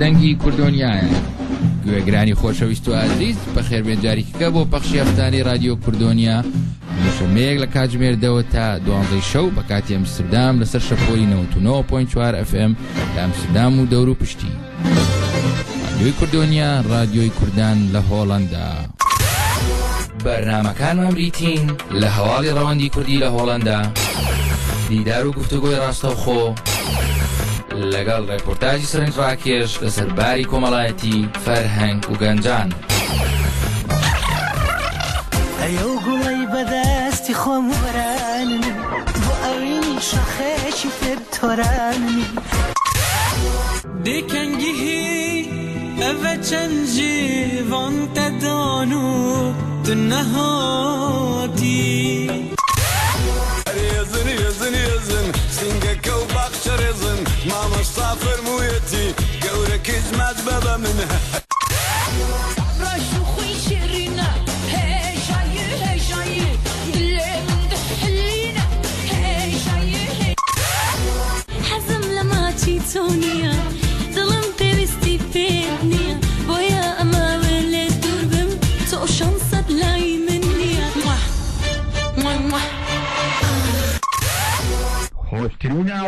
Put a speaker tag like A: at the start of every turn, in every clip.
A: دەنگی کوردۆنیایە. گوێگرانی خۆشەویست و ئازیز بە خێربێن جاریکەکە بۆ پەخشی هەفتانی رادیۆ کوردۆنیا. شمەیەک لە کاتژمێردەوە تا دوانزەی شەو بە کاتی ئەمستردام لەسەر شەپۆلی 99.4 FM لە ئەمستردام و دەور و پشتی. رادیۆی کوردۆنیا رادیۆی کوردان لە هۆڵندا بەرنمەکانمان بریتین لە هەواڵی ڕەوەندی کوردی لە هۆڵندا دیدار و گفتوگۆی ڕاستەوخۆ. لەگەڵ ڕێپۆرتاژی سەرنجڕاکێش لەسەر باری کۆمەڵایەتی فەرهەنگ و گەنجان
B: ئەو گوڵی بەدەستی خۆم وەراننی بۆ ئەوینی شەخێکی تر تۆراننی
C: دێکەنگیهی ئەvە چەند جیڤان تەدان و tu
D: بعد بابا منها. حزم لما تشيتونيا ظلم ترستي بيتنيا. ويا أما ولد دربم تو شمسة
A: تلاي منيا. موح موح Hoşçakalın.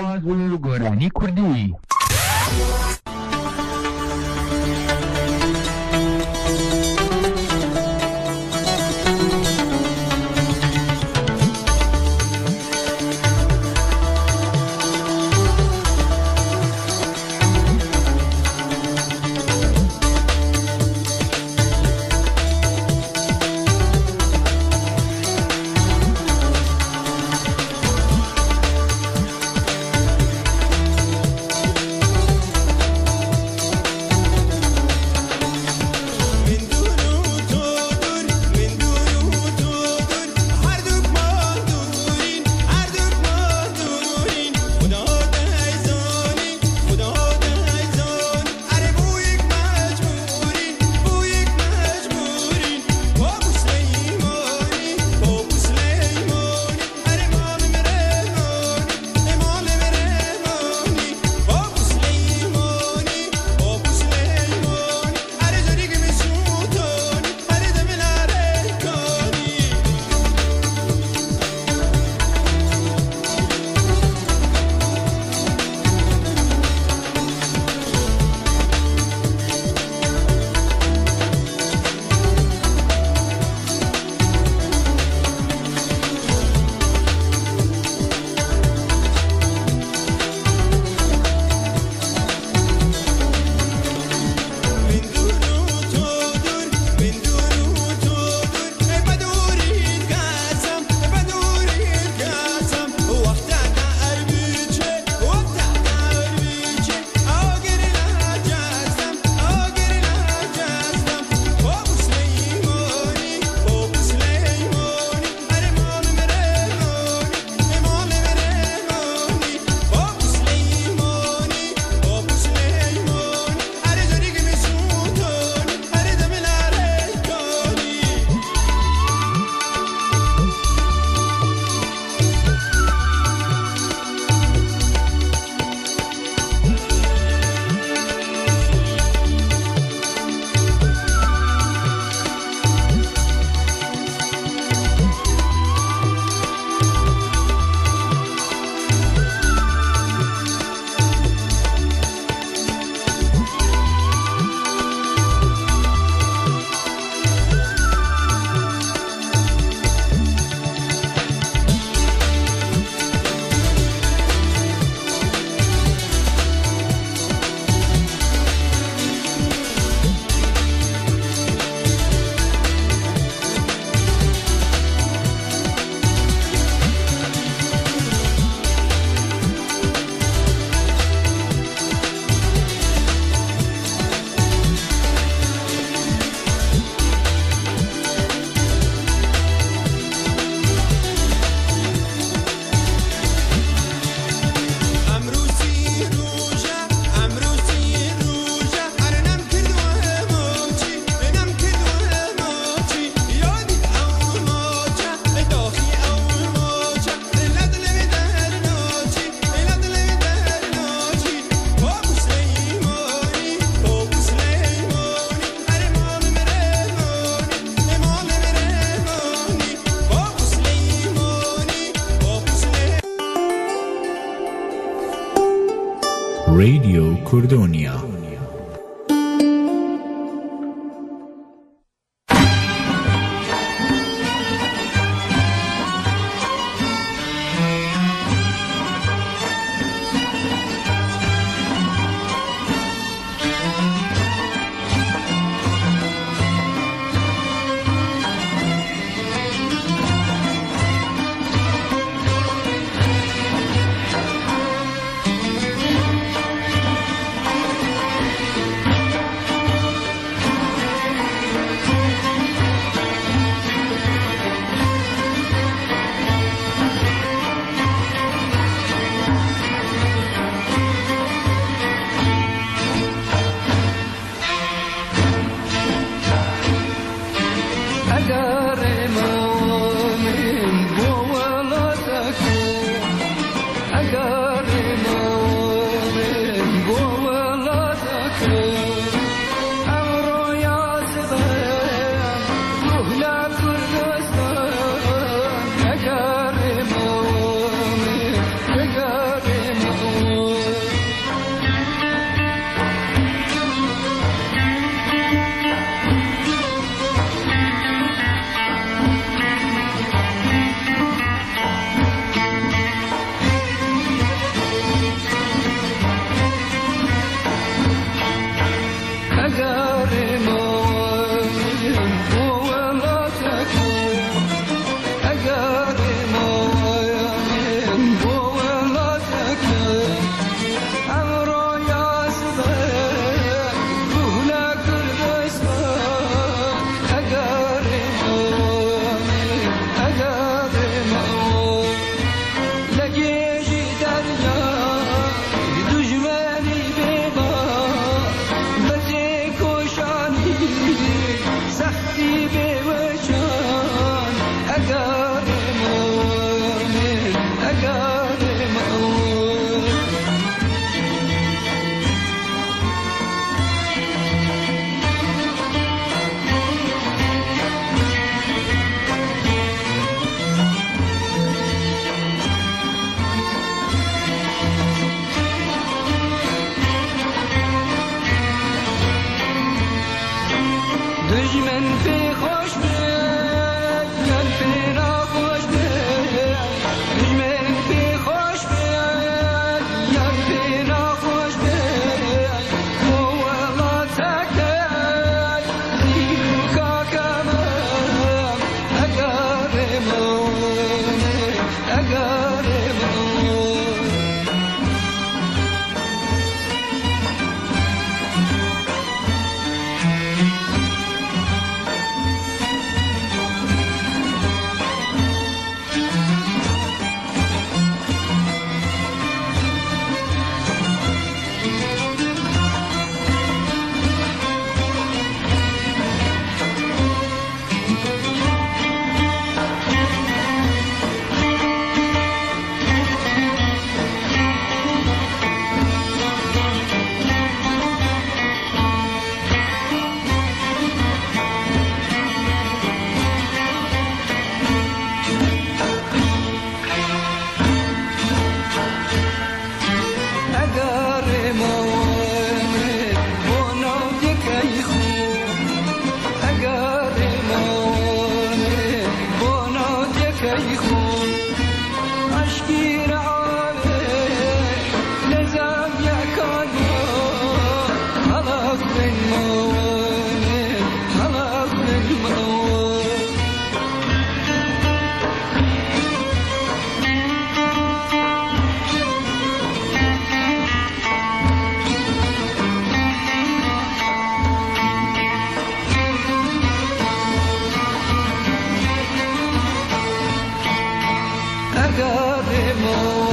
E: Oh.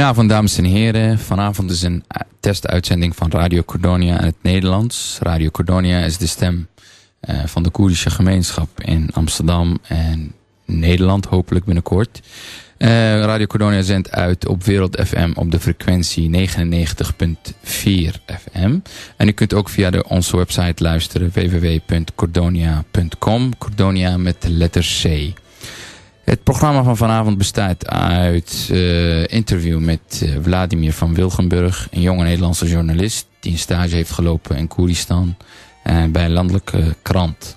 A: Goedenavond, dames en heren. Vanavond is een eh, testuitzending van Radio Cordonia in het Nederlands. Radio Cordonia is de stem eh, van de Koerdische gemeenschap in Amsterdam en Nederland, hopelijk binnenkort. Eh, Radio Cordonia zendt uit op Wereld FM op de frequentie 99.4 FM. En u kunt ook via de, onze website luisteren www.cordonia.com. Cordonia met de letter C. Het programma van vanavond bestaat uit uh, interview met uh, Vladimir van Wilgenburg, een jonge Nederlandse journalist die een stage heeft gelopen in Koeristan uh, bij een landelijke krant.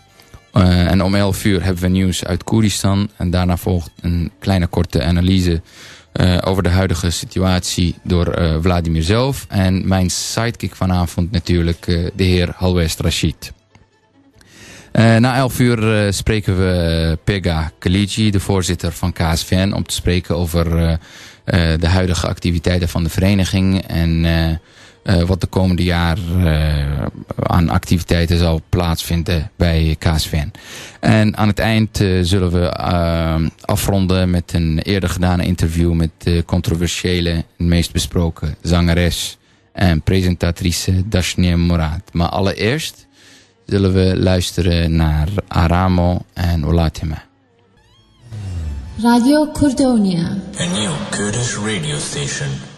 A: en om 11 uur hebben we nieuws uit Koeristan en daarna volgt een kleine korte analyse over de huidige situatie door Vladimir zelf en mijn sidekick vanavond natuurlijk de heer Halwest Rashid. Uh, na 11 uur uh, spreken we Pega Kaligi, de voorzitter van KSVN, om te spreken over de huidige activiteiten van de vereniging en wat de komende jaar aan activiteiten zal plaatsvinden bij KSVN. En aan het eind zullen we afronden met een eerder gedane interview met de controversiële, meest besproken zangeres en presentatrice Dashnia Morad. Maar allereerst zullen we luisteren naar Aramo en Olatime.
D: Radio Cordonia.
E: A new Kurdish radio station.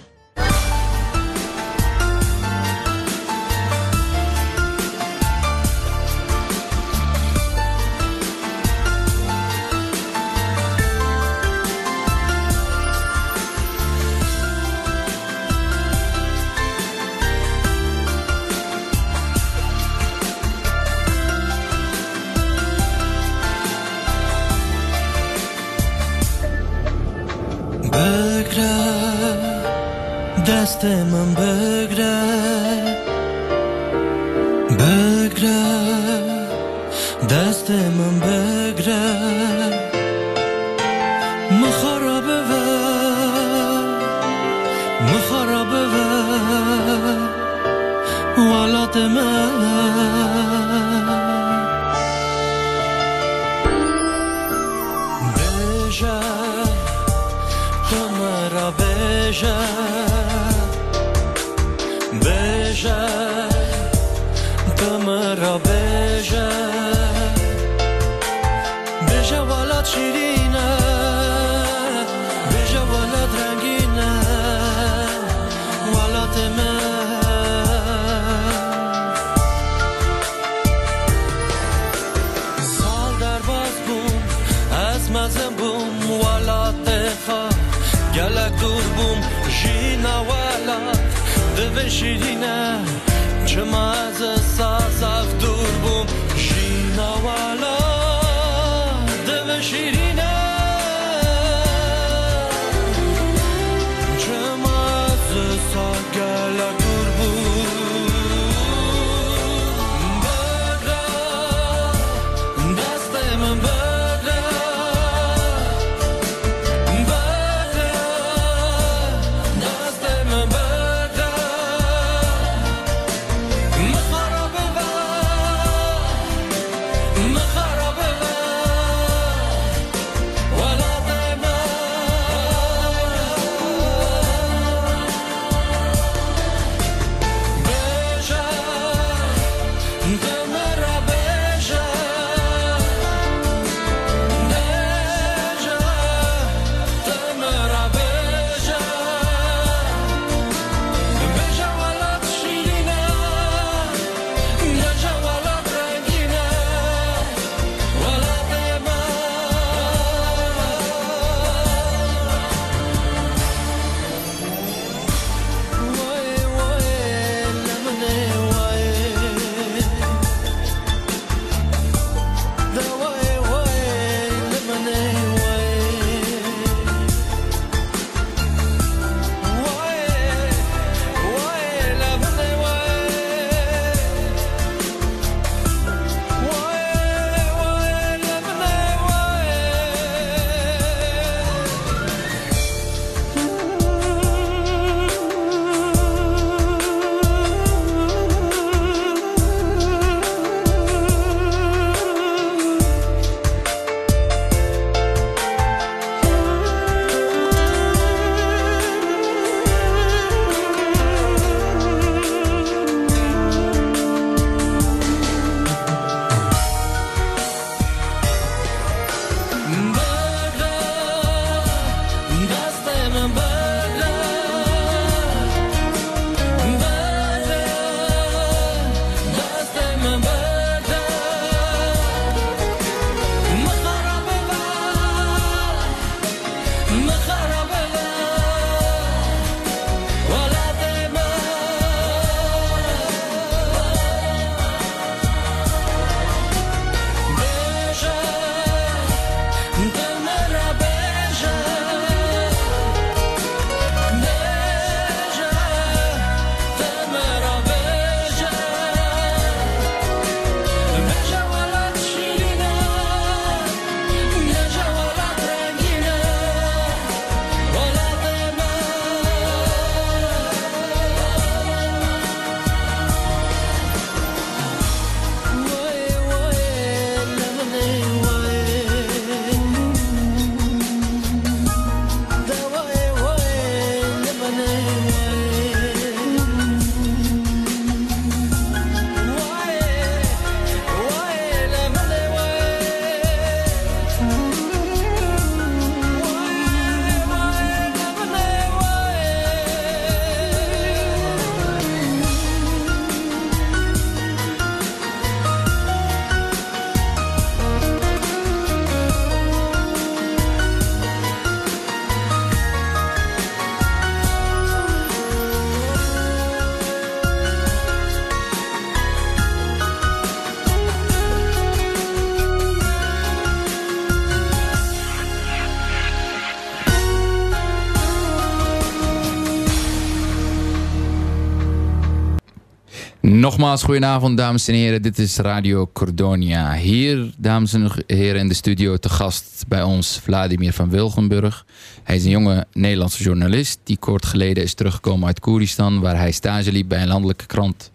A: Nogmaals, goedenavond dames en heren. Dit is Radio Cordonia. Hier, dames en heren, in de studio te gast bij ons Vladimir van Wilgenburg. Hij is een jonge Nederlandse journalist die kort geleden is teruggekomen uit Koeristan... waar hij stage liep bij een landelijke krant.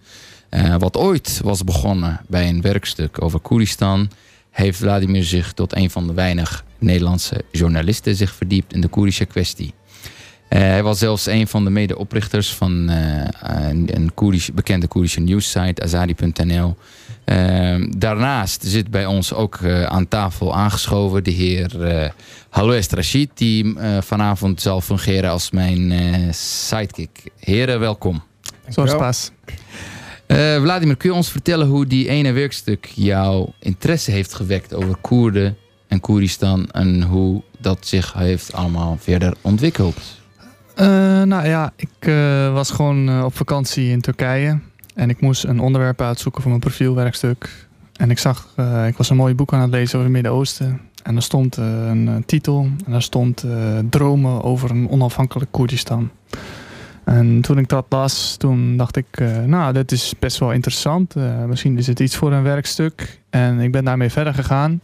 A: Uh, wat ooit was begonnen bij een werkstuk over Koeristan... heeft Vladimir zich tot een van de weinig Nederlandse journalisten zich verdiept in de Koerdische kwestie. Uh, hij was zelfs een van de medeoprichters van uh, een, een Koerdisch, bekende Koerdische nieuwssite, azadi.nl. Uh, daarnaast zit bij ons ook aan tafel aangeschoven de heer Halouest Rashid, die vanavond zal fungeren als mijn sidekick. Heren, welkom.
F: Zoals pas.
A: Vladimir, kun je ons vertellen hoe die ene werkstuk jouw interesse heeft gewekt over Koerden en Koeristan en hoe dat zich heeft allemaal verder ontwikkeld?
F: Uh, nou ja, ik uh, was gewoon uh, op vakantie in Turkije. En ik moest een onderwerp uitzoeken voor mijn profielwerkstuk. En ik zag, ik was een mooi boek aan het lezen over het Midden-Oosten. En er stond een titel. En daar stond Dromen over een onafhankelijk Koerdistan. En toen ik dat las, toen dacht ik, nou, dit is best wel interessant. misschien is het iets voor een werkstuk. En ik ben daarmee verder gegaan.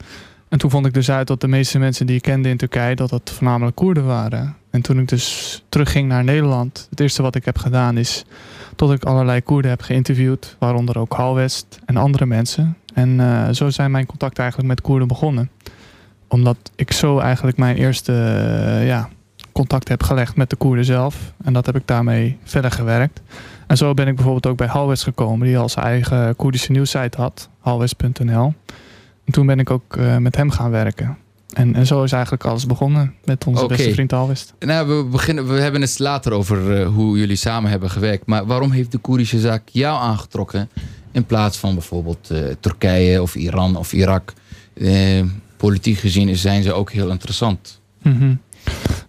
F: En toen vond ik dus uit dat de meeste mensen die ik kende in Turkije, dat dat voornamelijk Koerden waren. En toen ik dus terugging naar Nederland, het eerste wat ik heb gedaan is tot ik allerlei Koerden heb geïnterviewd, waaronder ook Halwest en andere mensen. En uh, zo zijn mijn contacten eigenlijk met Koerden begonnen. Omdat ik zo eigenlijk mijn eerste uh, ja, contact heb gelegd met de Koerden zelf. En dat heb ik daarmee verder gewerkt. En zo ben ik bijvoorbeeld ook bij Halwest gekomen, die al zijn eigen Koerdische nieuwssite had, halwest.nl. En toen ben ik ook uh, met hem gaan werken. En, en zo is eigenlijk alles begonnen met onze okay. beste vriend Alwest.
A: Nou, we, beginnen, we hebben het later over uh, hoe jullie samen hebben gewerkt. Maar waarom heeft de Koerdische zaak jou aangetrokken in plaats van bijvoorbeeld uh, Turkije of Iran of Irak? politiek gezien zijn ze ook heel interessant.
F: Mm -hmm.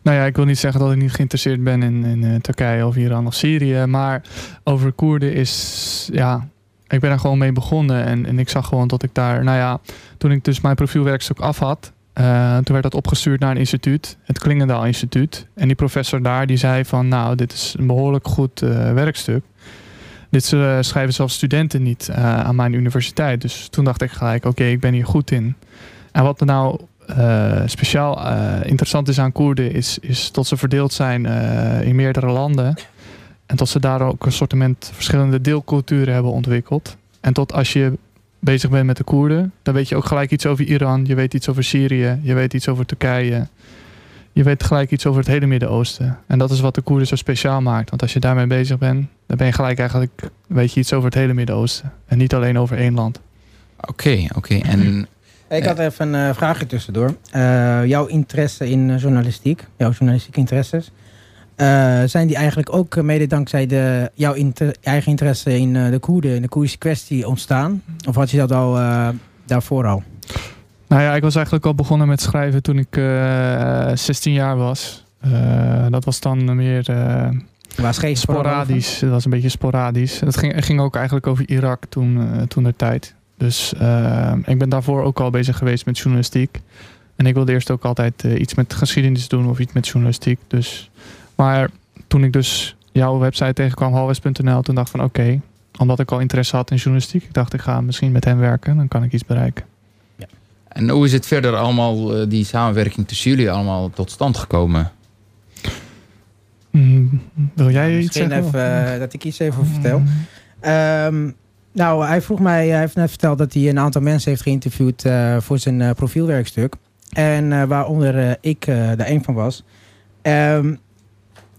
F: Nou ja, ik wil niet zeggen dat ik niet geïnteresseerd ben in, in Turkije of Iran of Syrië. Maar over Koerden is, ja, ik ben er gewoon mee begonnen. En, en ik zag gewoon dat ik daar, nou ja, toen ik dus mijn profielwerkstuk af had, uh, toen werd dat opgestuurd naar een instituut, het Klingendaal Instituut. En die professor daar die zei van, nou, dit is een behoorlijk goed uh, werkstuk. Dit uh, schrijven zelfs studenten niet aan mijn universiteit. Dus toen dacht ik gelijk, oké, ik ben hier goed in. En wat er nou speciaal interessant is aan Koerden, is, is dat ze verdeeld zijn in meerdere landen. En dat ze daar ook een sortiment verschillende deelculturen hebben ontwikkeld. En tot als je bezig bent met de Koerden, dan weet je ook gelijk iets over Iran. Je weet iets over Syrië. Je weet iets over Turkije. Je weet gelijk iets over het hele Midden-Oosten. En dat is wat de Koerden zo speciaal maakt. Want als je daarmee bezig bent, dan ben je gelijk eigenlijk, weet je iets over het hele Midden-Oosten. En niet alleen over één land.
A: Oké, okay, oké. Okay. En...
G: Ik had even een uh, vraagje tussendoor. Uh, jouw interesse in journalistiek, jouw journalistieke interesses. Uh, zijn die eigenlijk ook mede dankzij de, jouw inter, eigen interesse in uh, de Koerden, in de Koerdische kwestie ontstaan? Of had je dat al uh, daarvoor al?
F: Nou ja, ik was eigenlijk al begonnen met schrijven toen ik 16 jaar was. dat was dan meer
G: was geen
F: sporadisch. Dat was een beetje sporadisch. Het ging, ging ook eigenlijk over Irak toen, toen de tijd. Dus ik ben daarvoor ook al bezig geweest met journalistiek. En ik wilde eerst ook altijd iets met geschiedenis doen of iets met journalistiek. Dus maar toen ik dus jouw website tegenkwam, halwest.nl, toen dacht ik van oké, okay, omdat ik al interesse had in journalistiek, ik dacht ik ga misschien met hem werken, dan kan ik iets bereiken.
A: Ja. En hoe is het verder allemaal, uh, die samenwerking tussen jullie allemaal tot stand gekomen?
F: Mm, wil jij iets
G: zeggen? Even, uh, dat ik iets even vertel. Um, nou, hij vroeg mij, hij heeft net verteld dat hij een aantal mensen heeft geïnterviewd uh, voor zijn profielwerkstuk. En waaronder ik er een van was. Um,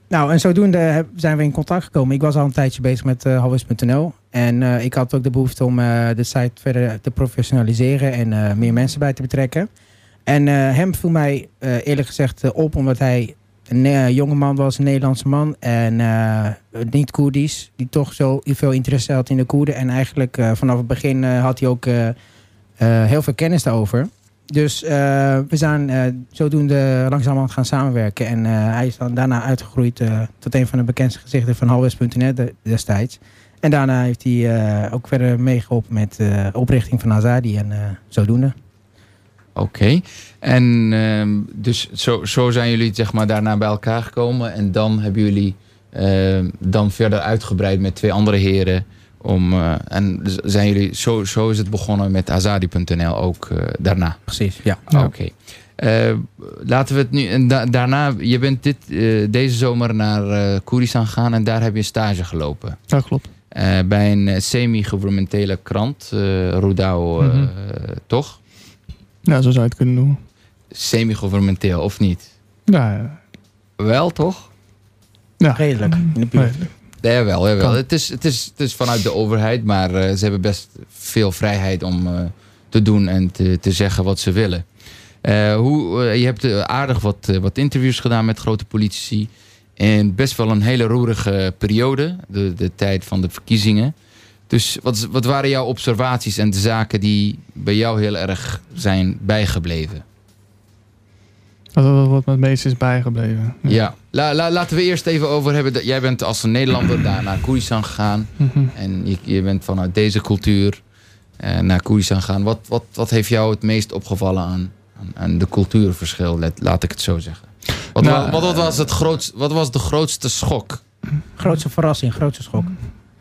G: nou, en zodoende zijn we in contact gekomen. Ik was al een tijdje bezig met uh. En uh, ik had ook de behoefte om uh, de site verder te professionaliseren en meer mensen bij te betrekken. En hem viel mij eerlijk gezegd op omdat hij een jonge man was, een Nederlandse man. En niet Koerdisch, die toch zo veel interesse had in de Koerden. En eigenlijk vanaf het begin had hij ook heel veel kennis daarover. Dus uh, we zijn uh, zodoende langzamerhand gaan samenwerken. En uh, hij is dan daarna uitgegroeid tot een van de bekendste gezichten van halwest.net destijds. En daarna heeft hij ook verder meegeholpen met de oprichting van Azadi en zodoende.
A: Oké, en ehm, dus zo, zo zijn jullie zeg maar daarna bij elkaar gekomen. En dan hebben jullie ehm, dan verder uitgebreid met twee andere heren Om, eh, en zijn jullie, zo, zo is het begonnen met Azadi.nl ook eh, daarna?
G: Precies, ja.
A: Oké. Eh, laten we het nu. En da- daarna, je bent dit, eh, deze zomer naar eh Koeristan gegaan en daar heb je een stage gelopen.
F: Dat klopt.
A: Eh, bij een eh, semi-governementele krant, eh eh,
F: Mhm.
A: toch?
F: Ja, zo zou je het kunnen noemen.
A: Semi-governementeel, of niet?
F: Ja, ja.
A: Wel, toch?
F: ja.
G: Redelijk. In de buurt.
A: Ja, jawel.
F: Kan.
A: Het is, het, is, het is vanuit de overheid, maar eh, ze hebben best veel vrijheid om eh, te doen en te, te zeggen wat ze willen. Eh, hoe, je hebt aardig wat, wat interviews gedaan met grote politici. En best wel een hele roerige periode, de, de tijd van de verkiezingen. Dus wat, wat waren jouw observaties en de zaken die bij jou heel erg zijn bijgebleven?
F: Wat, me het meest is bijgebleven.
A: Ja, La, la- laten we eerst even over hebben. Dat, jij bent als een Nederlander daar naar Koeristan gegaan.
F: Mhm.
A: En je, je bent vanuit deze cultuur eh, naar Koeristan gaan. Wat, wat, wat heeft jou het meest opgevallen aan, aan, aan de cultuurverschil? Let- laat ik het zo zeggen. Wat,
F: Nou,
A: wa- wat, wat was het grootst, wat was de grootste schok?
G: Grootste verrassing, grootste schok.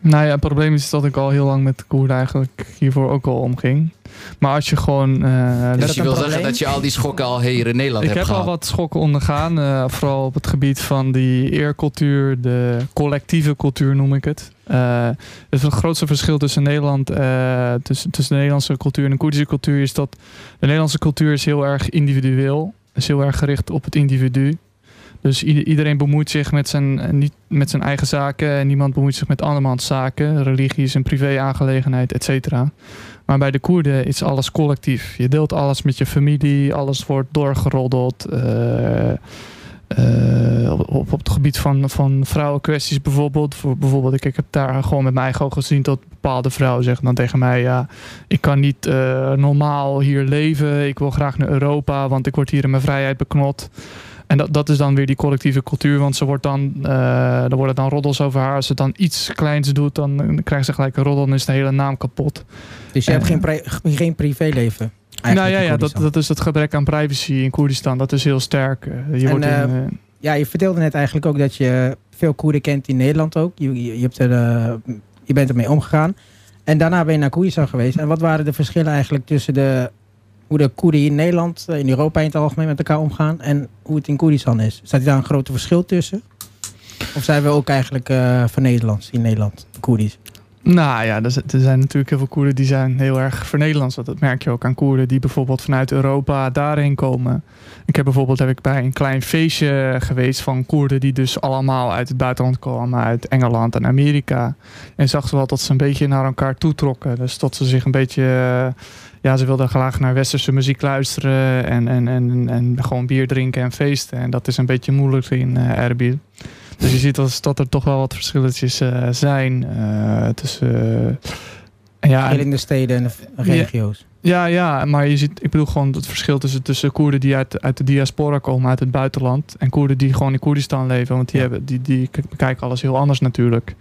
F: Nou ja, het probleem is dat ik al heel lang met Koerden eigenlijk hiervoor ook al omging. Maar als je gewoon... eh,
A: Dus
G: dat
A: je wil zeggen dat je al die schokken al hier in Nederland
F: ik
A: hebt
F: heb al
A: gehad?
F: wat schokken ondergaan. eh, vooral op het gebied van die eercultuur, de collectieve cultuur noem ik het. Eh, het grootste verschil tussen Nederland, tussen, tussen de Nederlandse cultuur en de Koerdische cultuur is dat de Nederlandse cultuur is heel erg individueel. Is heel erg gericht op het individu. Dus ieder- iedereen bemoeit zich met zijn, eh, niet met zijn eigen zaken. En niemand bemoeit zich met andermans zaken. Religie is een privé-aangelegenheid, et cetera. Maar bij de Koerden is alles collectief. Je deelt alles met je familie. Alles wordt doorgeroddeld. eh, eh, op, op, het gebied van, van vrouwenkwesties bijvoorbeeld. Voor, bijvoorbeeld ik, heb daar gewoon met mijn eigen ogen gezien dat bepaalde vrouwen zeggen dan tegen mij... ja, ik kan niet normaal hier leven. Ik wil graag naar Europa, want ik word hier in mijn vrijheid beknot. En dat, dat is dan weer die collectieve cultuur. Want ze wordt dan, eh er worden dan roddels over haar. Als ze dan iets kleins doet, dan krijgt ze gelijk een roddel en is de hele naam kapot.
G: Dus je hebt geen, pri- geen privéleven.
F: nou ja, ja dat, dat is het gebrek aan privacy in Koerdistan. Dat is heel sterk. Eh, Je
G: En,
F: wordt in,
G: eh, Ja, je vertelde net eigenlijk ook dat je veel Koerden kent in Nederland ook. Je, je, je hebt er, je bent ermee omgegaan. En daarna ben je naar Koerdistan geweest. En wat waren de verschillen eigenlijk tussen de, hoe de Koerden in Nederland, eh, in Europa in het algemeen met elkaar omgaan en hoe het in Koerdistan is? Staat daar een grote verschil tussen? Of zijn we ook eigenlijk eh van Nederlands in Nederland, Koerdisch?
F: Nou ja, er, zijn natuurlijk heel veel Koerden die zijn heel erg vernederlands. Dat merk je ook aan Koerden die bijvoorbeeld vanuit Europa daarheen komen. Ik heb bijvoorbeeld heb ik bij een klein feestje geweest van Koerden die dus allemaal uit het buitenland kwamen, uit Engeland en Amerika. En zag ze wel dat ze een beetje naar elkaar toetrokken. Dus dat ze zich een beetje, eh, ja, ze wilden graag naar westerse muziek luisteren en, en, en, en gewoon bier drinken en feesten. En dat is een beetje moeilijk in eh Erbil. Dus je ziet dat, dat er toch wel wat verschilletjes eh, zijn eh, tussen. ja, en-
G: Verschillende steden en regio's.
F: ja, ja, maar je ziet, ik bedoel gewoon het verschil tussen, tussen Koerden die uit, uit de diaspora komen, uit het buitenland, en Koerden die gewoon in Koerdistan leven. Want die,
G: Ja.
F: hebben, die, die k- bekijken alles heel anders natuurlijk.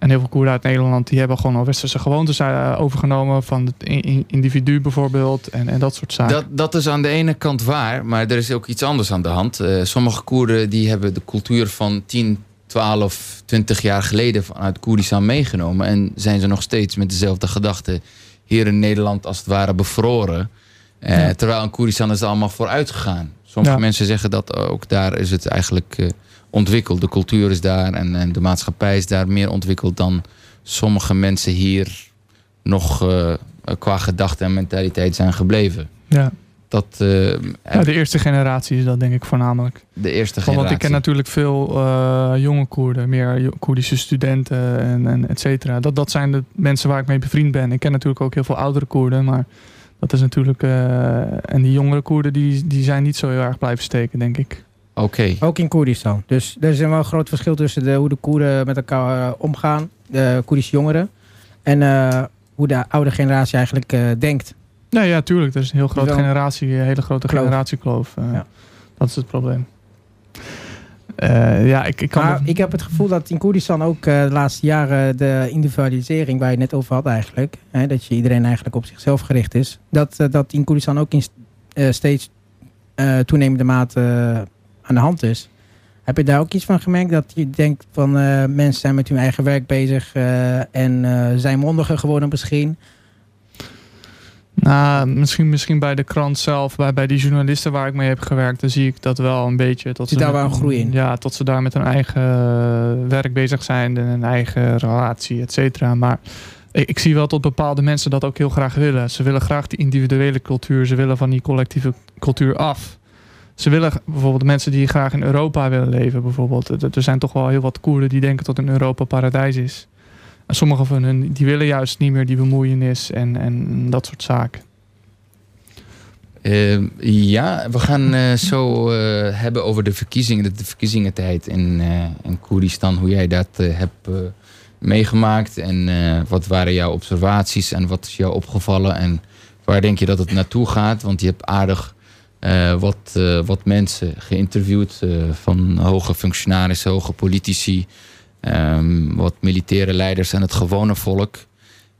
F: En heel veel Koerden uit Nederland die hebben gewoon al westerse gewoontes eh, overgenomen van het in- in- individu bijvoorbeeld en, en dat soort zaken.
A: Dat, dat is aan de ene kant waar, maar er is ook iets anders aan de hand. Eh, sommige Koerden die hebben de cultuur van 10, 12, 20 jaar geleden vanuit Koerdistan meegenomen. En zijn ze nog steeds met dezelfde gedachten hier in Nederland als het ware bevroren. Eh,
F: Ja.
A: Terwijl in Koerdistan is het allemaal vooruit gegaan. Sommige
F: Ja.
A: mensen zeggen dat ook daar is het eigenlijk ontwikkeld. De cultuur is daar en, en de maatschappij is daar meer ontwikkeld dan sommige mensen hier nog eh, qua gedachte en mentaliteit zijn gebleven.
F: ja.
A: Dat eh,
F: ja, de eerste generatie is dat denk ik voornamelijk.
A: de eerste generatie.
F: want ik ken natuurlijk veel eh, jonge Koerden, meer Koerdische studenten en, en et cetera. Dat, dat zijn de mensen waar ik mee bevriend ben. Ik ken natuurlijk ook heel veel oudere Koerden, maar dat is natuurlijk... en die jongere Koerden, die, die zijn niet zo heel erg blijven steken, denk ik.
A: Oké.
G: Ook in Koerdistan. Dus er is wel een groot verschil tussen de, hoe de Koerden met elkaar eh, omgaan, de Koerdische jongeren, en eh, hoe de oude generatie eigenlijk eh, denkt.
F: Ja, ja, tuurlijk. Er is een heel grote generatie, een hele grote
G: Kloof.
F: generatiekloof. eh,
G: Ja.
F: Dat is het probleem. Eh, ja, ik, ik kan...
G: Maar ik heb het gevoel dat in Koerdistan ook eh, de laatste jaren de individualisering, waar je het net over had eigenlijk, hè, dat je iedereen eigenlijk op zichzelf gericht is, dat, dat in Koerdistan ook in st- eh, steeds eh, toenemende mate eh, aan de hand is. Heb je daar ook iets van gemerkt? Dat je denkt van eh, mensen zijn met hun eigen werk bezig eh, en eh, zijn mondiger geworden misschien?
F: Nou, misschien, misschien bij de krant zelf, bij, bij die journalisten waar ik mee heb gewerkt, dan zie ik dat wel een beetje. Tot
G: Zit
F: ze
G: daar wel een groei in?
F: Ja, tot ze daar met hun eigen werk bezig zijn en een eigen relatie, et cetera. Maar ik, ik zie wel tot bepaalde mensen dat ook heel graag willen. Ze willen graag die individuele cultuur, ze willen van die collectieve cultuur af. Ze willen bijvoorbeeld mensen die graag in Europa willen leven, bijvoorbeeld. Er- zijn toch wel heel wat Koerden die denken dat een Europa paradijs is. En sommige van hen die willen juist niet meer die bemoeienis en, en dat soort zaken.
A: Eh, ja, we gaan eh, zo eh, hebben over de verkiezingen, de, verkiezingentijd in, eh, in Koerdistan. Hoe jij dat hebt meegemaakt en wat waren jouw observaties en wat is jou opgevallen en waar denk je dat het naartoe gaat? Want je hebt aardig eh, wat, eh, wat mensen geïnterviewd eh, van hoge functionarissen, hoge politici, ehm, wat militaire leiders en het gewone volk.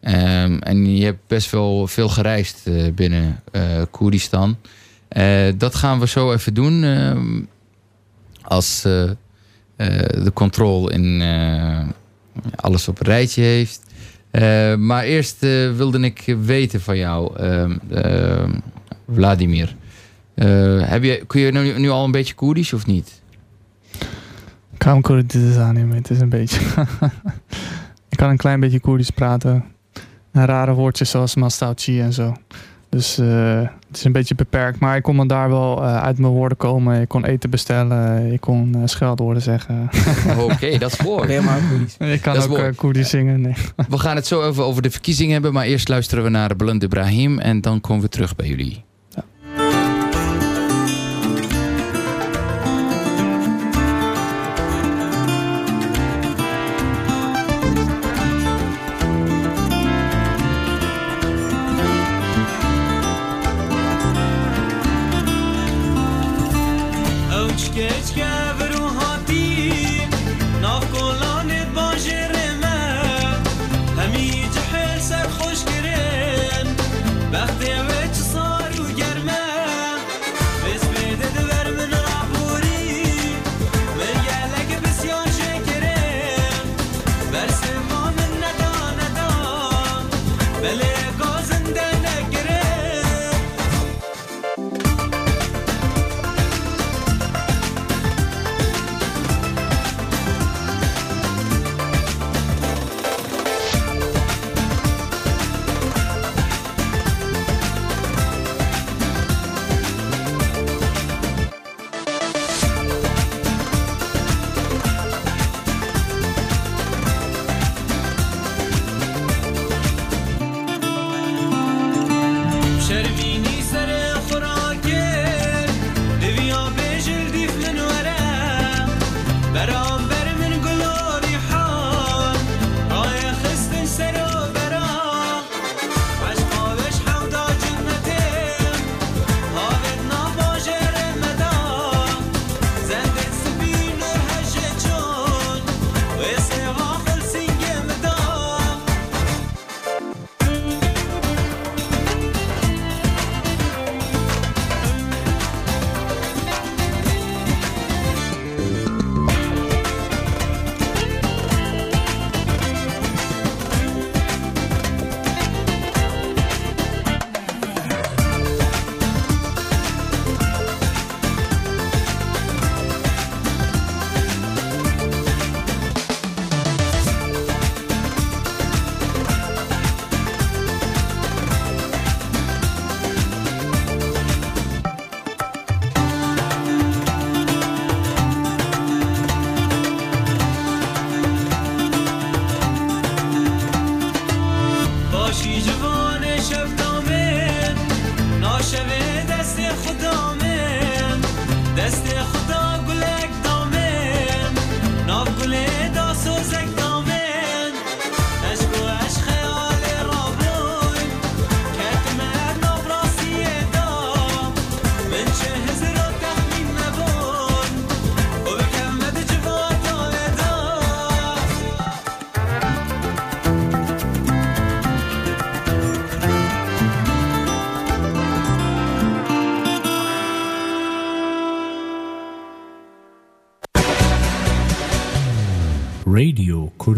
A: Ehm, en je hebt best wel veel gereisd binnen Koerdistan. Dat gaan we zo even doen. ehm, als de controle in alles op een rijtje heeft. Maar eerst wilde ik weten van jou, Vladimir. Eh, heb je, kun je nu, nu al een beetje Koerdisch of niet?
F: Hem Koerdisch aannemen. Het is een beetje. ik kan een klein beetje Koerdisch praten. En rare woordjes zoals Mastauchi en zo. Dus eh, het is een beetje beperkt. Maar ik kon me daar wel eh, uit mijn woorden komen. Ik kon eten bestellen. Ik kon eh, scheldwoorden zeggen.
A: Oké, dat is mooi.
G: Maar Koerdisch?
F: ik kan
A: Dat
F: ook Koerdisch zingen. Nee.
A: We gaan het zo even over de verkiezingen hebben. Maar eerst luisteren we naar Beland Ibrahim. En dan komen we terug bij jullie.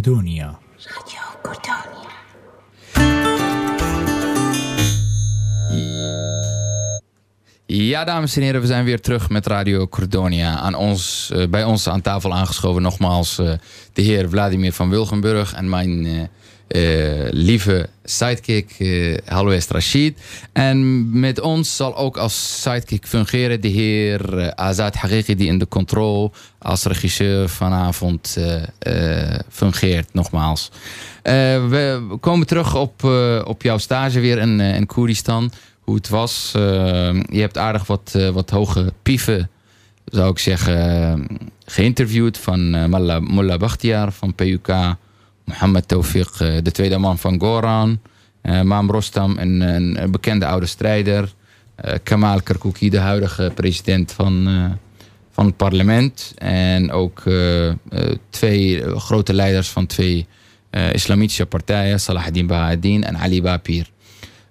E: Radio Cordonia.
A: Ja, dames en heren, we zijn weer terug met Radio Cordonia. Aan ons, eh, bij ons aan tafel aangeschoven nogmaals eh, de heer Vladimir van Wilgenburg en mijn eh, eh, lieve sidekick uh, Halwest Rashid. En met ons zal ook als sidekick fungeren de heer eh, Azad Haqiqi die in de control als regisseur vanavond eh, eh, fungeert nogmaals. Eh, we komen terug op, eh, op jouw stage weer in, eh, in Koerdistan hoe het was. Eh, je hebt aardig wat, eh, wat hoge pieven, zou ik zeggen, eh, geïnterviewd. Van eh, Mullah Bakhtiar van PUK. Mohammed Tawfiq, eh, de tweede man van Goran. eh Maam Rostam, een, een, een bekende oude strijder. eh, Kamal Kerkouki, de huidige president van, eh, van het parlement. En ook eh, eh, twee eh, grote leiders van twee eh, islamitische partijen. Salahuddin Bahadin en Ali Bapir.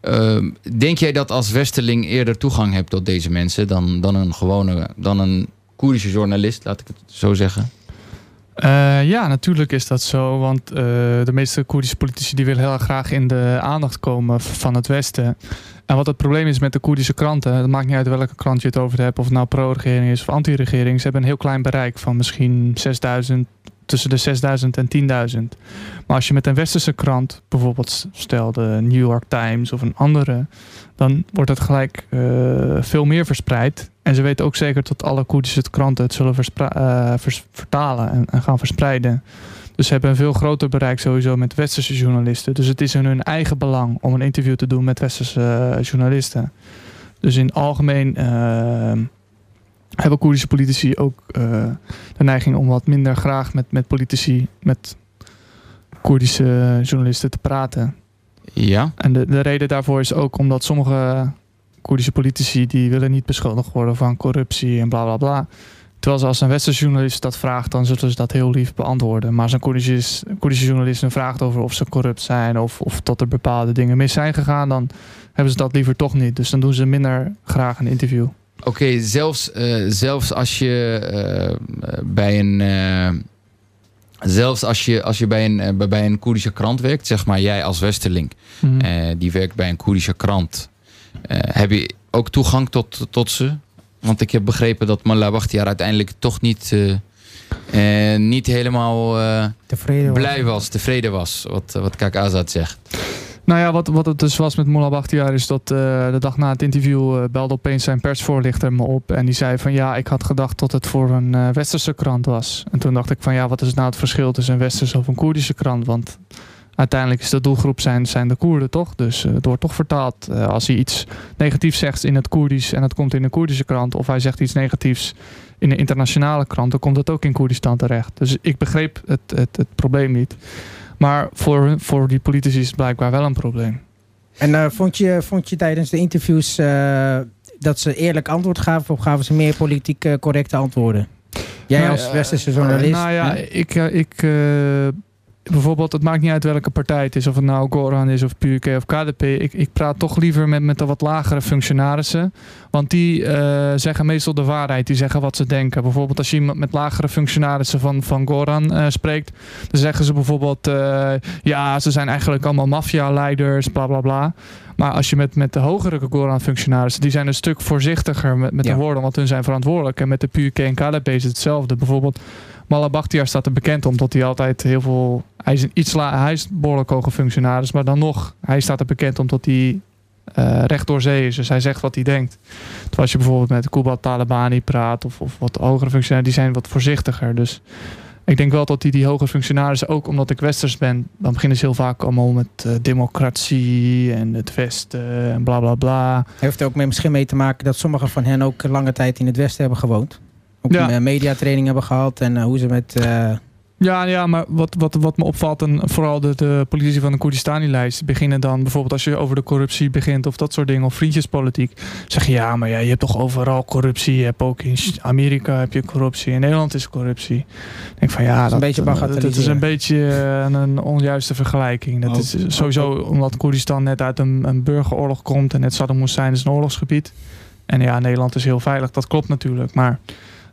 A: Ehm, denk jij dat als Westerling eerder toegang hebt tot deze mensen dan, dan een gewone, dan een Koerdische journalist, laat ik het zo zeggen?
F: Eh, ja, natuurlijk is dat zo. Want eh, de meeste Koerdische politici die willen heel graag in de aandacht komen van het Westen. En wat het probleem is met de Koerdische kranten, het maakt niet uit welke krant je het over hebt, of het nou pro-regering is of anti-regering, ze hebben een heel klein bereik van misschien 6000, tussen de 6000 en 10.000. Maar als je met een westerse krant, bijvoorbeeld stel de New York Times of een andere, dan wordt het gelijk eh, veel meer verspreid. En ze weten ook zeker dat alle Koerdische kranten het zullen eh, vertalen en, en gaan verspreiden. Dus ze hebben een veel groter bereik sowieso met westerse journalisten. Dus het is in hun eigen belang om een interview te doen met westerse eh, journalisten. Dus in het algemeen eh, hebben Koerdische politici ook de neiging om wat minder graag met, met politici, met Koerdische journalisten te praten.
A: Ja.
F: En de, de reden daarvoor is ook omdat sommige Koerdische politici die willen niet beschuldigd worden van corruptie en bla bla bla. Terwijl ze als een westerse journalist dat vraagt, dan zullen ze dat heel lief beantwoorden. Maar als een Koerdische, Koerdische journalist een vraagt over of ze corrupt zijn of, of dat er bepaalde dingen mis zijn gegaan, dan hebben ze dat liever toch niet. Dus dan doen ze minder graag een interview.
A: Oké, zelfs, eh, zelfs als je eh, bij een. eh, zelfs als je, als je bij, een, bij een Koerdische krant werkt, zeg maar jij als Westerling,
F: Mhm.
A: die werkt bij een Koerdische krant. Eh, heb je ook toegang tot, tot ze? Want ik heb begrepen dat Mullah Bakhtiar uiteindelijk toch niet, eh, eh, niet helemaal
G: Tevreden was.
A: blij was, tevreden was. Wat, wat Kak Azad zegt.
F: Nou ja, wat, wat het dus was met Mullah Bakhtiar is dat de dag na het interview belde opeens zijn persvoorlichter me op. En die zei van ja, ik had gedacht dat het voor een westerse krant was. En toen dacht ik van ja, wat is nou het verschil tussen een westerse of een Koerdische krant? Want uiteindelijk is de doelgroep zijn, zijn de Koerden toch? Dus eh, het wordt toch vertaald. Eh, als hij iets negatiefs zegt in het Koerdisch en het komt in een Koerdische krant. Of hij zegt iets negatiefs in een internationale krant, dan komt het ook in Koerdistan terecht. Dus ik begreep het, het, het probleem niet. Maar voor, voor die politici is het blijkbaar wel een probleem.
G: En eh, vond, je, vond je tijdens de interviews dat ze eerlijk antwoord gaven of gaven ze meer politiek correcte antwoorden? Jij
F: Nou,
G: als westerse journalist.
F: Nou ja,
G: hè?
F: ik, ik bijvoorbeeld, het maakt niet uit welke partij het is, of het nou Goran is of PUK of KDP. Ik, ik praat toch liever met, met de wat lagere functionarissen. Want die eh, zeggen meestal de waarheid, die zeggen wat ze denken. Bijvoorbeeld als je iemand met lagere functionarissen van, van Goran eh, spreekt, dan zeggen ze bijvoorbeeld, eh, ja, ze zijn eigenlijk allemaal maffialeiders, bla bla bla. Maar als je met, met de hogere Goran-functionarissen, die zijn een stuk voorzichtiger met, met
G: Ja.
F: de woorden, want hun zijn verantwoordelijk. En met de PUK en KDP is het hetzelfde. Bijvoorbeeld Mullah Bakhtiar staat er bekend omdat hij altijd heel veel... Hij is, een iets la, hij is behoorlijk hoge functionaris, maar dan nog, hij staat er bekend omdat hij eh, recht door zee is. Dus hij zegt wat hij denkt. Terwijl als je bijvoorbeeld met Kubat Talabani praat of, of wat hogere functionarissen, die zijn wat voorzichtiger. Dus ik denk wel dat die, die hoge functionarissen, ook omdat ik westers ben, dan beginnen ze heel vaak allemaal met eh, democratie en het Westen en bla bla bla.
G: Heeft er ook mee, misschien mee te maken dat sommigen van hen ook lange tijd in het Westen hebben gewoond? Ook
F: Ja.
G: eh, mediatraining hebben gehad en hoe ze met... eh,
F: Ja, ja maar wat, wat, wat me opvalt, en vooral de, de politici van de Koerdistani-lijst, beginnen dan bijvoorbeeld als je over de corruptie begint of dat soort dingen, of vriendjespolitiek, zeg je ja, maar ja, je hebt toch overal corruptie. Je hebt ook in Amerika heb je corruptie, in Nederland is corruptie. Ik denk van ja,
G: een beetje
F: dat, dat is een beetje eh, een, een onjuiste vergelijking. Dat
G: Ook-
F: is sowieso omdat Koerdistan net uit een, een burgeroorlog komt en net Saddam Hussein is een oorlogsgebied. En ja, Nederland is heel veilig, dat klopt natuurlijk. Maar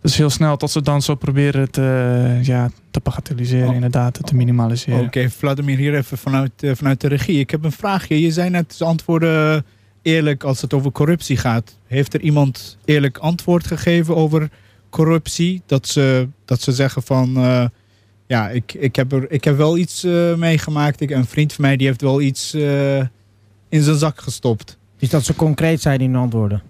F: Dus heel snel tot ze dan zo proberen te, ja, te bagatelliseren,
H: Oh.
F: inderdaad, te minimaliseren.
H: Oké, Vladimir, hier even vanuit, eh, vanuit de regie. Ik heb een vraagje. Je zei net, ze antwoorden eerlijk als het over corruptie gaat. Heeft er iemand eerlijk antwoord gegeven over corruptie? Dat ze, dat ze zeggen van... eh, ja, ik, ik, heb er, ik heb wel iets eh, meegemaakt. Ik, een vriend van mij die heeft wel iets eh, in zijn zak gestopt.
G: Dus dat ze concreet zijn in hun antwoorden.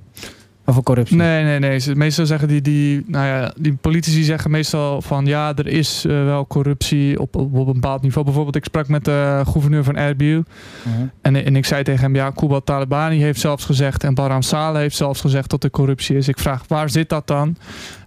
G: Over corruptie.
F: Nee, nee, nee. Meestal zeggen die, die, nou ja, die politici zeggen meestal van ja, er is eh, wel corruptie op, op, op een bepaald niveau. Bijvoorbeeld, ik sprak met de gouverneur van Erbil.
G: Mhm.
F: En, en ik zei tegen hem, ja, Kubat Talibani heeft zelfs gezegd en Baram Saleh heeft zelfs gezegd dat er corruptie is. Ik vraag, waar zit dat dan?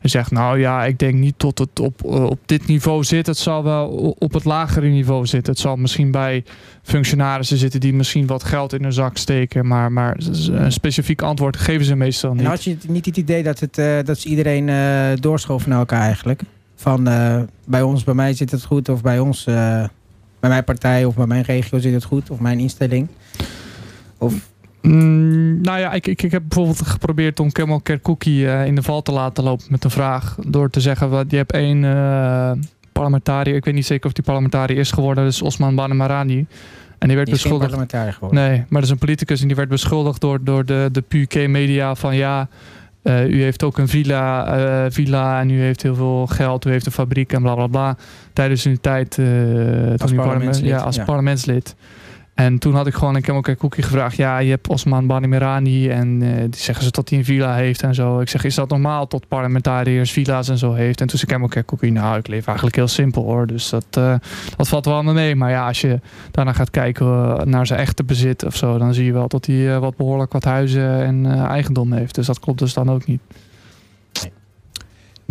F: Hij zegt, nou ja, ik denk niet tot het op, eh, op dit niveau zit. Het zal wel op het lagere niveau zitten. Het zal misschien bij functionarissen zitten die misschien wat geld in hun zak steken. Maar, maar een specifiek antwoord geven ze meestal niet.
G: En had je niet het idee dat, het, eh, dat ze iedereen eh doorschoven naar elkaar eigenlijk? Van bij ons, bij mij zit het goed. Of bij ons, bij mijn partij of bij mijn regio zit het goed. Of mijn instelling. Of,
F: Mm, nou ja, ik, ik, ik heb bijvoorbeeld geprobeerd om Kemal Kerkouki eh, in de val te laten lopen met een vraag. Door te zeggen, wat, je hebt één eh, parlementariër, ik weet niet zeker of die parlementariër is geworden, dat is Osman Banemarani. En die werd
G: die
F: beschuldigd. Nee, maar dat is een politicus en die werd beschuldigd door, door de, de PUK-media van ja, eh, u heeft ook een villa, villa en u heeft heel veel geld, u heeft een fabriek en bla bla bla. Tijdens uw tijd eh, toen u parlement,
G: parlementslid,
F: ja, als
G: ja.
F: parlementslid. En toen had ik gewoon aan Kemal Kerkouki gevraagd, ja, je hebt Osman Banimirani en eh, die zeggen ze dat hij een villa heeft en zo. Ik zeg, is dat normaal tot parlementariërs villa's en zo heeft? En toen zei Kemal Kerkouki, nou, ik leef eigenlijk heel simpel hoor, dus dat, eh, dat valt wel allemaal mee. Maar ja, als je daarna gaat kijken eh, naar zijn echte bezit of zo, dan zie je wel dat hij wat behoorlijk wat huizen en eigendom heeft. Dus dat klopt dus dan ook niet.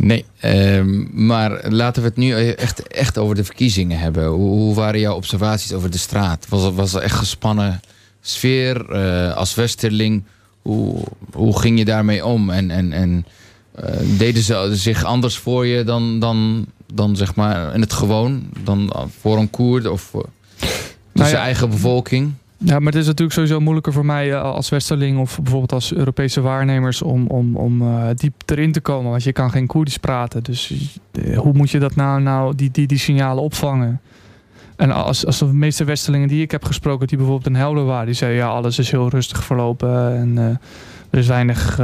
A: Nee, ehm, maar laten we het nu echt, echt over de verkiezingen hebben. Hoe, hoe waren jouw observaties over de straat? Was er, was er echt gespannen sfeer eh, als Westerling? Hoe, hoe ging je daarmee om? En, en, en eh, deden ze zich anders voor je dan, dan, dan zeg maar in het gewoon? Dan voor een Koerd of voor
F: Nou
A: zijn
F: ja.
A: eigen bevolking?
F: Ja, maar het is natuurlijk sowieso moeilijker voor mij eh, als Westerling of bijvoorbeeld als Europese waarnemers om, om, om eh, diep erin te komen. Want je kan geen Koerdisch praten. Dus eh, hoe moet je dat nou, nou die, die, die signalen opvangen? En als, als de meeste Westerlingen die ik heb gesproken, die bijvoorbeeld in Helder waren, die zeiden ja, alles is heel rustig verlopen en er is weinig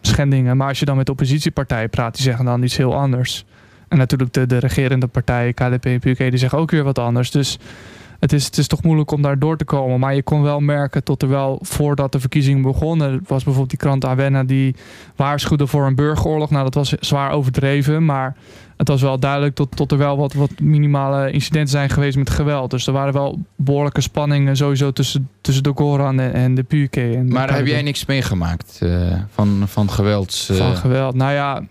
F: schendingen. Maar als je dan met oppositiepartijen praat, die zeggen dan iets heel anders. En natuurlijk de, de regerende partijen, KDP en PUK, die zeggen ook weer wat anders. Dus het is, het is toch moeilijk om daar door te komen. Maar je kon wel merken tot er wel voordat de verkiezingen begonnen. was bijvoorbeeld die krant Awenna die waarschuwde voor een burgeroorlog. Nou, dat was zwaar overdreven. Maar het was wel duidelijk tot, tot er wel wat, wat minimale incidenten zijn geweest met geweld. Dus er waren wel behoorlijke spanningen sowieso tussen, tussen de Goran en, en de PUK. En de
A: Maar heb jij niks meegemaakt eh, van, van gewelds... eh,
F: Van geweld. Nou ja,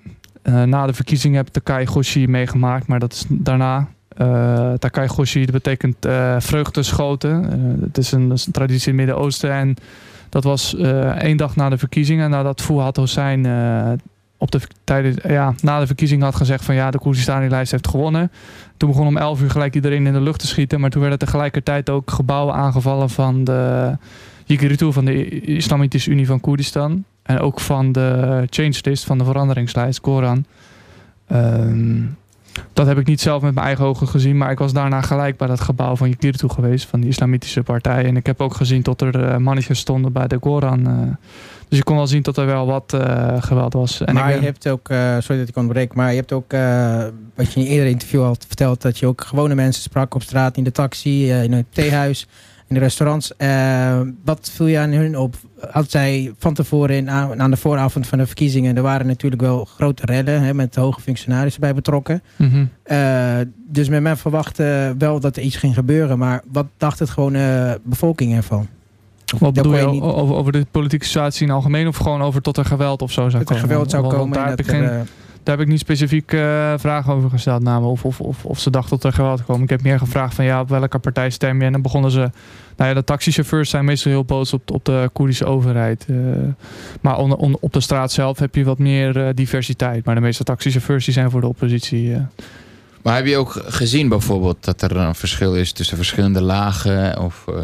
F: eh, na de verkiezingen heb ik Takai Goshi meegemaakt, maar dat is daarna. Eh Takai Goshi, dat betekent eh vreugdeschoten. Eh, het is een, een traditie in het Midden-Oosten. En dat was één dag na de verkiezingen, nadat Fouad Hossein op de, ja, na de verkiezingen had gezegd van ja, de Koerdistani-lijst heeft gewonnen. Toen begon om 11 uur gelijk iedereen in de lucht te schieten. Maar toen werden tegelijkertijd ook gebouwen aangevallen van de Yigiritu, van de Islamitische Unie van Koerdistan. En ook van de change list, van de veranderingslijst, Koran. Ehm, dat heb ik niet zelf met mijn eigen ogen gezien, maar ik was daarna gelijk bij dat gebouw van Yigiritu geweest, van die islamitische partij. En ik heb ook gezien dat er eh, mannetjes stonden bij de Koran. eh. dus je kon wel zien dat er wel wat eh, geweld was. En
G: maar
F: ik
G: je hebt ook, sorry dat ik onderbreek, maar je hebt ook, wat je in een eerder interview had verteld, dat je ook gewone mensen sprak op straat, in de taxi, in het theehuis, in de restaurants. Eh, wat viel je aan hun op? Had zij van tevoren, in, aan, aan de vooravond van de verkiezingen, er waren natuurlijk wel grote rellen hè, met hoge functionarissen bij betrokken.
F: Mhm.
G: Eh, dus men, men verwachtte wel dat er iets ging gebeuren, maar wat dacht het gewone bevolking ervan? Of
F: Wat bedoel je,
G: niet-
F: over, over de politieke situatie in het algemeen of gewoon over tot er geweld of zo zou
G: dat
F: komen?
G: geweld zou
F: Want- want
G: komen?
F: Daar heb, ik geen,
G: eh,
F: daar heb ik niet specifiek eh, vragen over gesteld. Namelijk of, of, of, of ze dachten dat er geweld komen. Ik heb meer gevraagd van ja, op welke partij stem je? En dan begonnen ze... Nou ja, de taxichauffeurs zijn meestal heel boos op, op de Koerdische overheid. eh. maar onder- op de straat zelf heb je wat meer eh, diversiteit. Maar de meeste taxichauffeurs die zijn voor de oppositie.
A: Maar heb je ook gezien bijvoorbeeld dat er een verschil is tussen verschillende lagen of eh,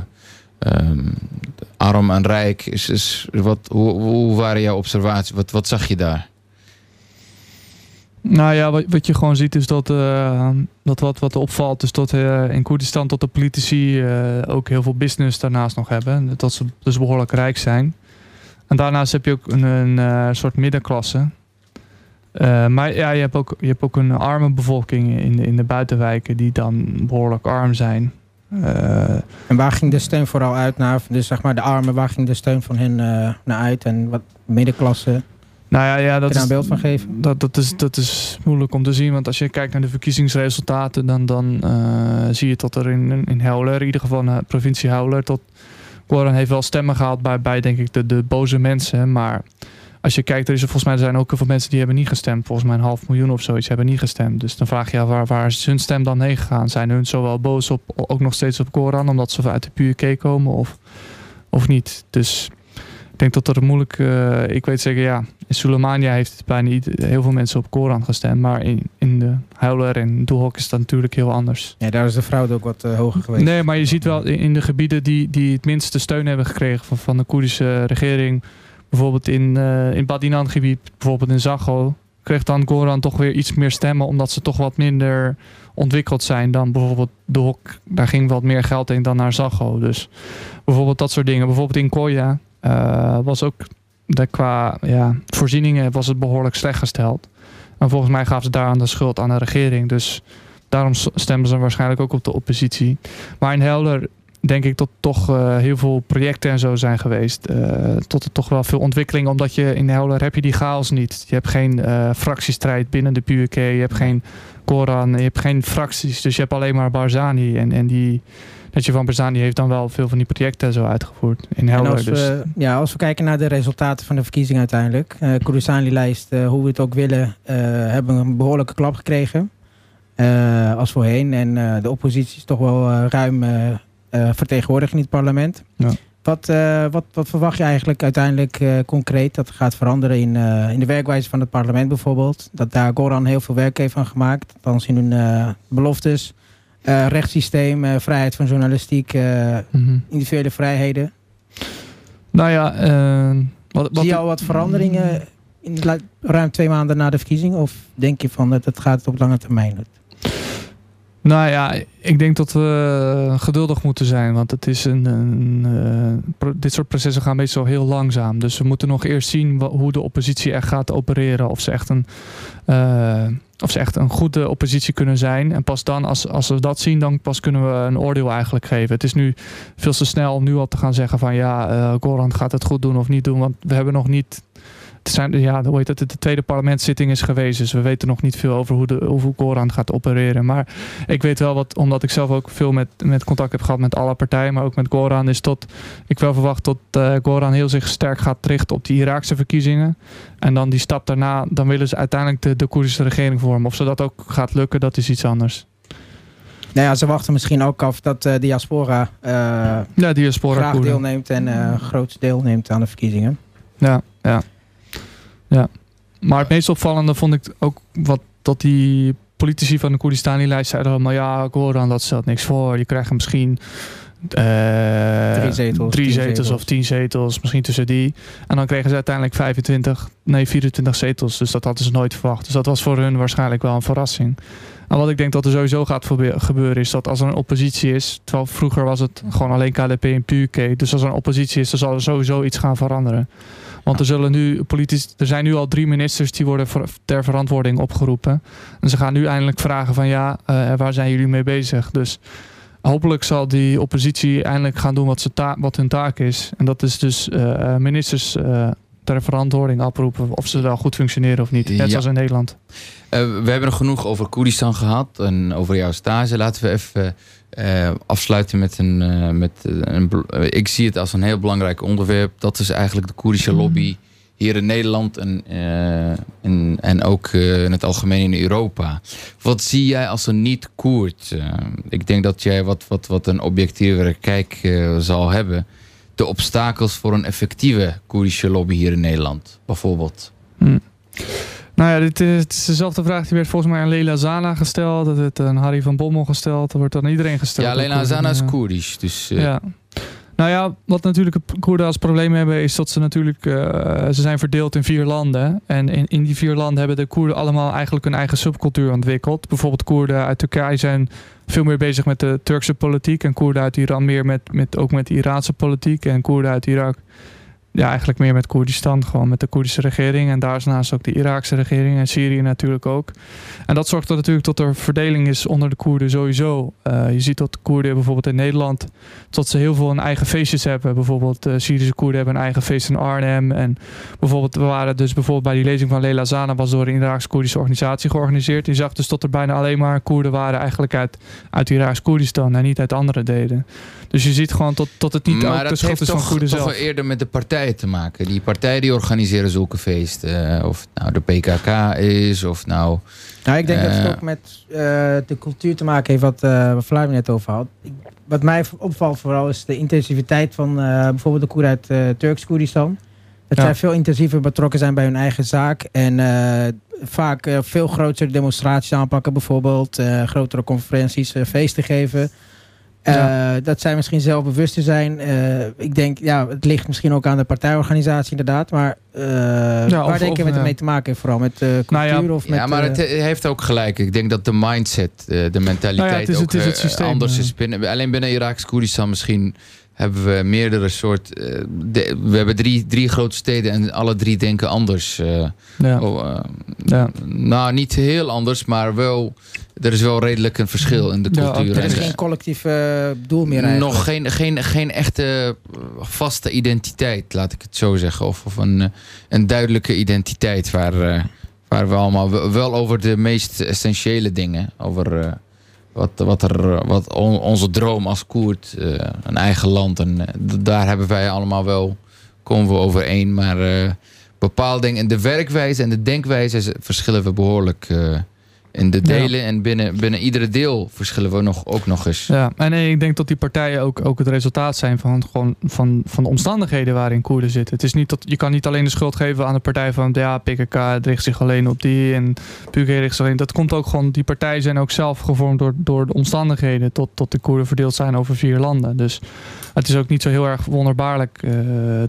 A: ehm, arm en rijk? Is, is, wat, hoe, hoe waren jouw observaties? Wat, wat zag je daar?
F: Nou ja, wat, wat je gewoon ziet is dat, eh, dat wat, wat opvalt is dat eh, in Koerdistan dat de politici eh, ook heel veel business daarnaast nog hebben. Dat ze dus behoorlijk rijk zijn. En daarnaast heb je ook een, een eh, soort middenklasse. Maar ja, je hebt, ook, je hebt ook een arme bevolking in de, in de buitenwijken die dan behoorlijk arm zijn.
G: En waar ging de steun vooral uit naar? Dus zeg maar de armen, waar ging de steun van hen naar uit? En wat middenklasse?
F: Nou ja, ja dat
G: je daar een beeld van geven?
F: Dat, dat, is, dat is moeilijk om te zien. Want als je kijkt naar de verkiezingsresultaten, dan, dan eh, zie je dat er in, in Heuler, in ieder geval in de provincie Heuler, tot Goran heeft wel stemmen gehaald bij, bij denk ik de, de boze mensen. Maar als je kijkt, er is er volgens mij er zijn ook heel veel mensen die hebben niet gestemd. Volgens mij een half miljoen of zoiets hebben niet gestemd. Dus dan vraag je je af, waar, waar is hun stem dan heen gegaan? Zijn hun zowel boos op, ook nog steeds op Goran, omdat ze uit de PUK komen of, of niet? Dus denk dat er moeilijk, eh, ik weet zeker ja, in Soleimania heeft bijna ieder- heel veel mensen op Koran gestemd. Maar in, in de Huiler en Doelhok is dat natuurlijk heel anders.
G: Ja, daar is de fraude ook wat eh, hoger geweest.
F: Nee, maar je ziet wel in de gebieden die, die het minste steun hebben gekregen van, van de Koerdische regering. Bijvoorbeeld in, eh in Badinan gebied, bijvoorbeeld in Zago. Kreeg dan Goran toch weer iets meer stemmen. Omdat ze toch wat minder ontwikkeld zijn dan bijvoorbeeld de Hok. Daar ging wat meer geld in dan naar Zago. Dus bijvoorbeeld dat soort dingen. Bijvoorbeeld in Koya eh, was ook de, qua ja, voorzieningen was het behoorlijk slecht gesteld. En volgens mij gaven ze daar aan de schuld aan de regering. Dus daarom stemmen ze waarschijnlijk ook op de oppositie. Maar in Helder denk ik dat toch eh, heel veel projecten en zo zijn geweest. eh, tot er toch wel veel ontwikkeling. Omdat je in Helder heb je die chaos niet. Je hebt geen fractiestrijd binnen de PUK. Je hebt geen Koran. Je hebt geen fracties. Dus je hebt alleen maar Barzani. En, en die... Dat je van Barzani heeft dan wel veel van die projecten en zo uitgevoerd. In Helder
G: als
F: dus.
G: we, ja, als we kijken naar de resultaten van de verkiezingen uiteindelijk. eh Koerdistan-lijst, eh, hoe we het ook willen, eh, hebben een behoorlijke klap gekregen. als voorheen. En de oppositie is toch wel ruim vertegenwoordigd in het parlement.
F: Ja.
G: Wat, wat, wat verwacht je eigenlijk uiteindelijk concreet dat gaat veranderen in, in de werkwijze van het parlement bijvoorbeeld? Dat daar Goran heel veel werk heeft van gemaakt. Althans in hun beloftes. Eh, rechtssysteem, eh, vrijheid van journalistiek, eh,
F: Mhm.
G: individuele vrijheden.
F: Nou ja, wat, wat
G: Zie je al wat veranderingen in ruim twee maanden na de verkiezing? Of denk je van dat het gaat op lange termijn?
F: Nou ja, ik denk dat we geduldig moeten zijn. Want het is een, dit soort processen gaan meestal heel langzaam. Dus we moeten nog eerst zien hoe de oppositie echt gaat opereren. Of ze echt een, of ze echt een goede oppositie kunnen zijn. En pas dan, als, als we dat zien, dan pas kunnen we een oordeel eigenlijk geven. Het is nu veel te snel om nu al te gaan zeggen van ja, eh Goran gaat het goed doen of niet doen. Want we hebben nog niet. Het zijn, ja, hoe heet het, de tweede parlementszitting is geweest. Dus we weten nog niet veel over hoe, de, hoe Goran gaat opereren. Maar ik weet wel wat, omdat ik zelf ook veel met, met contact heb gehad met alle partijen, maar ook met Goran, is tot ik wel verwacht dat eh Goran heel zich sterk gaat richten op die Iraakse verkiezingen. En dan die stap daarna, dan willen ze uiteindelijk de, de Koerdische regering vormen. Of ze dat ook gaat lukken, dat is iets anders.
G: Nou ja, ze wachten misschien ook af dat de diaspora eh
F: Ja, diaspora
G: graag deelneemt en groot deelneemt aan de verkiezingen.
F: Ja, ja. Ja. Maar het meest opvallende vond ik ook wat dat die politici van de Koerdistani-lijst zeiden allemaal ja, Goran, dat stelt niks voor. Je krijgt misschien eh,
G: Drie zetels,
F: drie zetels,
G: zetels.
F: of tien zetels, misschien tussen die. En dan kregen ze uiteindelijk 25, nee 24 zetels. Dus dat hadden ze nooit verwacht. Dus dat was voor hun waarschijnlijk wel een verrassing. En wat ik denk dat er sowieso gaat gebeuren is dat als er een oppositie is, terwijl vroeger was het gewoon alleen KDP en PUK. Dus als er een oppositie is, dan zal er sowieso iets gaan veranderen. Want er, zullen nu politici, er zijn nu al drie ministers die worden ter verantwoording opgeroepen. En ze gaan nu eindelijk vragen van ja, eh, waar zijn jullie mee bezig? Dus hopelijk zal die oppositie eindelijk gaan doen wat, ze ta- wat hun taak is. En dat is dus eh, ministers eh, ter verantwoording oproepen of ze wel goed functioneren of niet. Net
A: Ja.
F: zoals in Nederland.
A: We hebben nog genoeg over Koerdistan gehad en over jouw stage. Laten we even eh, afsluiten met een. eh, met een eh, ik zie het als een heel belangrijk onderwerp. Dat is eigenlijk de Koerdische lobby hier in Nederland en, en, en ook in het algemeen in Europa. Wat zie jij als een niet-Koerd? Ik denk dat jij wat, wat, wat een objectievere kijk zal hebben. De obstakels voor een effectieve Koerdische lobby hier in Nederland, bijvoorbeeld.
F: Hm. Nou ja, dit is, het is dezelfde vraag die werd volgens mij aan Leila Zana gesteld. Dat werd aan Harry van Bommel gesteld. Dat wordt aan iedereen gesteld.
A: Ja, alleen
F: Ook,
A: Azana is
F: eh,
A: Koerdisch. Dus, eh,
F: Ja. Nou ja, wat natuurlijk de Koerden als probleem hebben, is dat ze natuurlijk, eh, ze zijn verdeeld in vier landen. En in, in die vier landen hebben de Koerden allemaal eigenlijk hun eigen subcultuur ontwikkeld. Bijvoorbeeld Koerden uit Turkije zijn veel meer bezig met de Turkse politiek. En Koerden uit Iran meer met, met, ook met de Iraanse politiek. En Koerden uit Irak ja, eigenlijk meer met Koerdistan, gewoon met de Koerdische regering. En daarnaast ook de Iraakse regering en Syrië natuurlijk ook. En dat zorgt er natuurlijk tot er verdeling is onder de Koerden sowieso. Eh, je ziet dat Koerden bijvoorbeeld in Nederland, dat ze heel veel hun eigen feestjes hebben. Bijvoorbeeld uh, Syrische Koerden hebben een eigen feest in Arnhem. En bijvoorbeeld, we waren dus bijvoorbeeld bij die lezing van Leila Zana, was door een Iraakse Koerdische organisatie georganiseerd. Die zag dus dat er bijna alleen maar Koerden waren eigenlijk uit, uit Iraaks Koerdistan en niet uit andere delen. Dus je ziet gewoon tot, tot het niet
A: maar
F: ook de schuld is van
A: toch
F: zelf.
A: wel eerder met de partijen te maken. Die partijen die organiseren zulke feesten. Eh, of het nou de PKK is, of nou...
G: Nou, ik denk dat het
A: Eh,
G: ook met eh, de cultuur te maken heeft wat, eh wat Flavio net over had. Ik- wat mij opvalt vooral is de intensiviteit van eh, bijvoorbeeld de Koer uit Turks-Koerdistan. Dat
F: Ja.
G: zij veel intensiever betrokken zijn bij hun eigen zaak. En eh, vaak veel grotere demonstraties aanpakken bijvoorbeeld. eh, grotere conferenties, feesten geven. Eh. Dat zij misschien zelfbewuster zijn. Eh, ik denk, ja, het ligt misschien ook aan de partijorganisatie inderdaad. Maar eh, waar
F: of-
G: denk met het
F: ja.
G: mee te maken heeft vooral? Met eh cultuur
F: Nou ja,
G: of met...
A: ja, maar het he- heeft ook gelijk. Ik denk dat de mindset, eh, de mentaliteit
F: Nou ja, het is-
A: ook
F: het is het systeem,
A: anders is. Binnen, alleen binnen Iraaks Koerdistan misschien hebben we meerdere soort... eh, de- we hebben drie, drie grote steden en alle drie denken anders. eh.
F: Ja.
A: Oh,
F: Ja.
A: Nou, niet heel anders, maar wel... Er is wel redelijk een verschil in de cultuur.
G: er is
A: En,
G: geen collectief eh, doel meer eigenlijk.
A: nog geen, geen, geen echte eh, vaste identiteit, laat ik het zo zeggen. Of, of een, eh, een duidelijke identiteit waar, waar we allemaal wel- over de meest essentiële dingen, over wat, wat, er, wat on- onze droom als Koerd, eh, een eigen land, en, daar hebben wij allemaal wel, komen we overeen. Maar bepaalde dingen, en de werkwijze en de denkwijze verschillen we behoorlijk eh, in de
F: Ja.
A: delen. En binnen, binnen iedere deel verschillen we nog, ook nog eens.
F: Ja, en nee, ik denk dat die partijen ook, ook het resultaat zijn van, gewoon, van, van de omstandigheden waarin Koerden zitten. Het is niet dat, je kan niet alleen de schuld geven aan de partij van ja, PKK het richt zich alleen op die en PUK richt zich alleen. Dat komt ook gewoon, die partijen zijn ook zelf gevormd door, door de omstandigheden tot, tot de Koerden verdeeld zijn over vier landen. Dus het is ook niet zo heel erg wonderbaarlijk eh,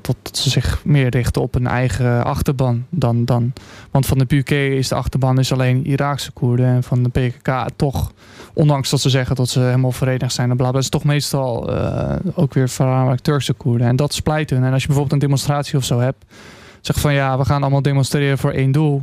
F: dat ze zich meer richten op een eigen achterban dan, dan want van de PUK is de achterban is alleen Iraakse Koerden en van de PKK toch ondanks dat ze zeggen dat ze helemaal verenigd zijn en bla is toch meestal eh, ook weer voornamelijk Turkse Koerden. En dat splijt hun. En als je bijvoorbeeld een demonstratie of zo hebt, zeg van ja, we gaan allemaal demonstreren voor één doel.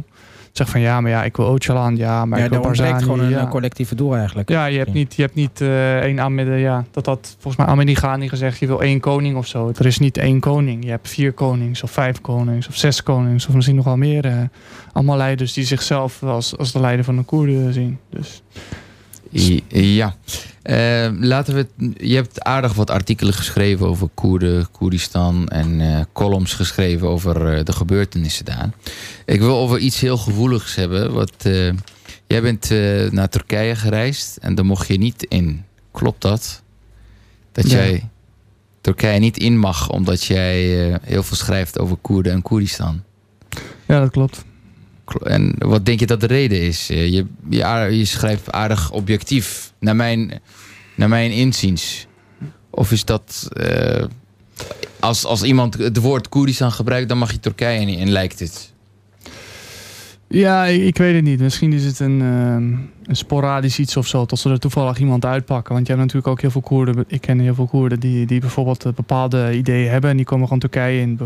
F: Zeg van ja, maar ja, ik wil Öcalan, ja, maar
G: ja,
F: ik wil Barzani.
G: gewoon een
F: ja.
G: eh, collectieve doel eigenlijk.
F: Ja, je hebt niet, je hebt niet eh, één Ahmed, ja, dat had volgens mij Ahmadinejad niet gezegd, je wil één koning of zo. Er is niet één koning. Je hebt vier konings of vijf konings of zes konings of misschien nog wel meer. eh, allemaal leiders die zichzelf als, als de leider van de Koerden zien. Dus
A: Ja. Eh, laten we het, je hebt aardig wat artikelen geschreven over Koerden, Koerdistan en eh, columns geschreven over eh, de gebeurtenissen daar. Ik wil over iets heel gevoeligs hebben. Wat, eh, jij bent naar Turkije gereisd en daar mocht je niet in. Klopt dat? Dat
F: Ja.
A: jij Turkije niet in mag omdat jij heel veel schrijft over Koerden en Koerdistan.
F: ja, dat klopt.
A: Klo- En wat denk je dat de reden is? Je, je schrijft aardig objectief, naar mijn, naar mijn inziens. Of is dat... eh, als, als iemand het woord Koerdistan gebruikt, dan mag je Turkije niet in, lijkt het.
F: Ja, ik, weet het niet. Misschien is het een, ehm, een sporadisch iets of zo. Tot ze er toevallig iemand uitpakken. Want je hebt natuurlijk ook heel veel Koerden. Ik ken heel veel Koerden die, die bijvoorbeeld eh, bepaalde ideeën hebben. En die komen gewoon Turkije in.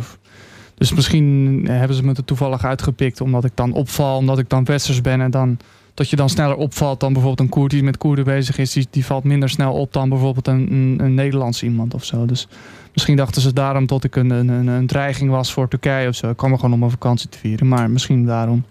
F: Dus misschien eh, hebben ze me er toevallig uitgepikt. Omdat ik dan opval. Omdat ik dan westers ben. En dan, dat je dan sneller opvalt dan bijvoorbeeld een Koerd die met Koerden bezig is. Die, die valt minder snel op dan bijvoorbeeld een, een, een Nederlands iemand of zo. Dus misschien dachten ze daarom dat ik een, een, een, een dreiging was voor Turkije of zo. Ik kwam er gewoon om een vakantie te vieren. Maar misschien daarom.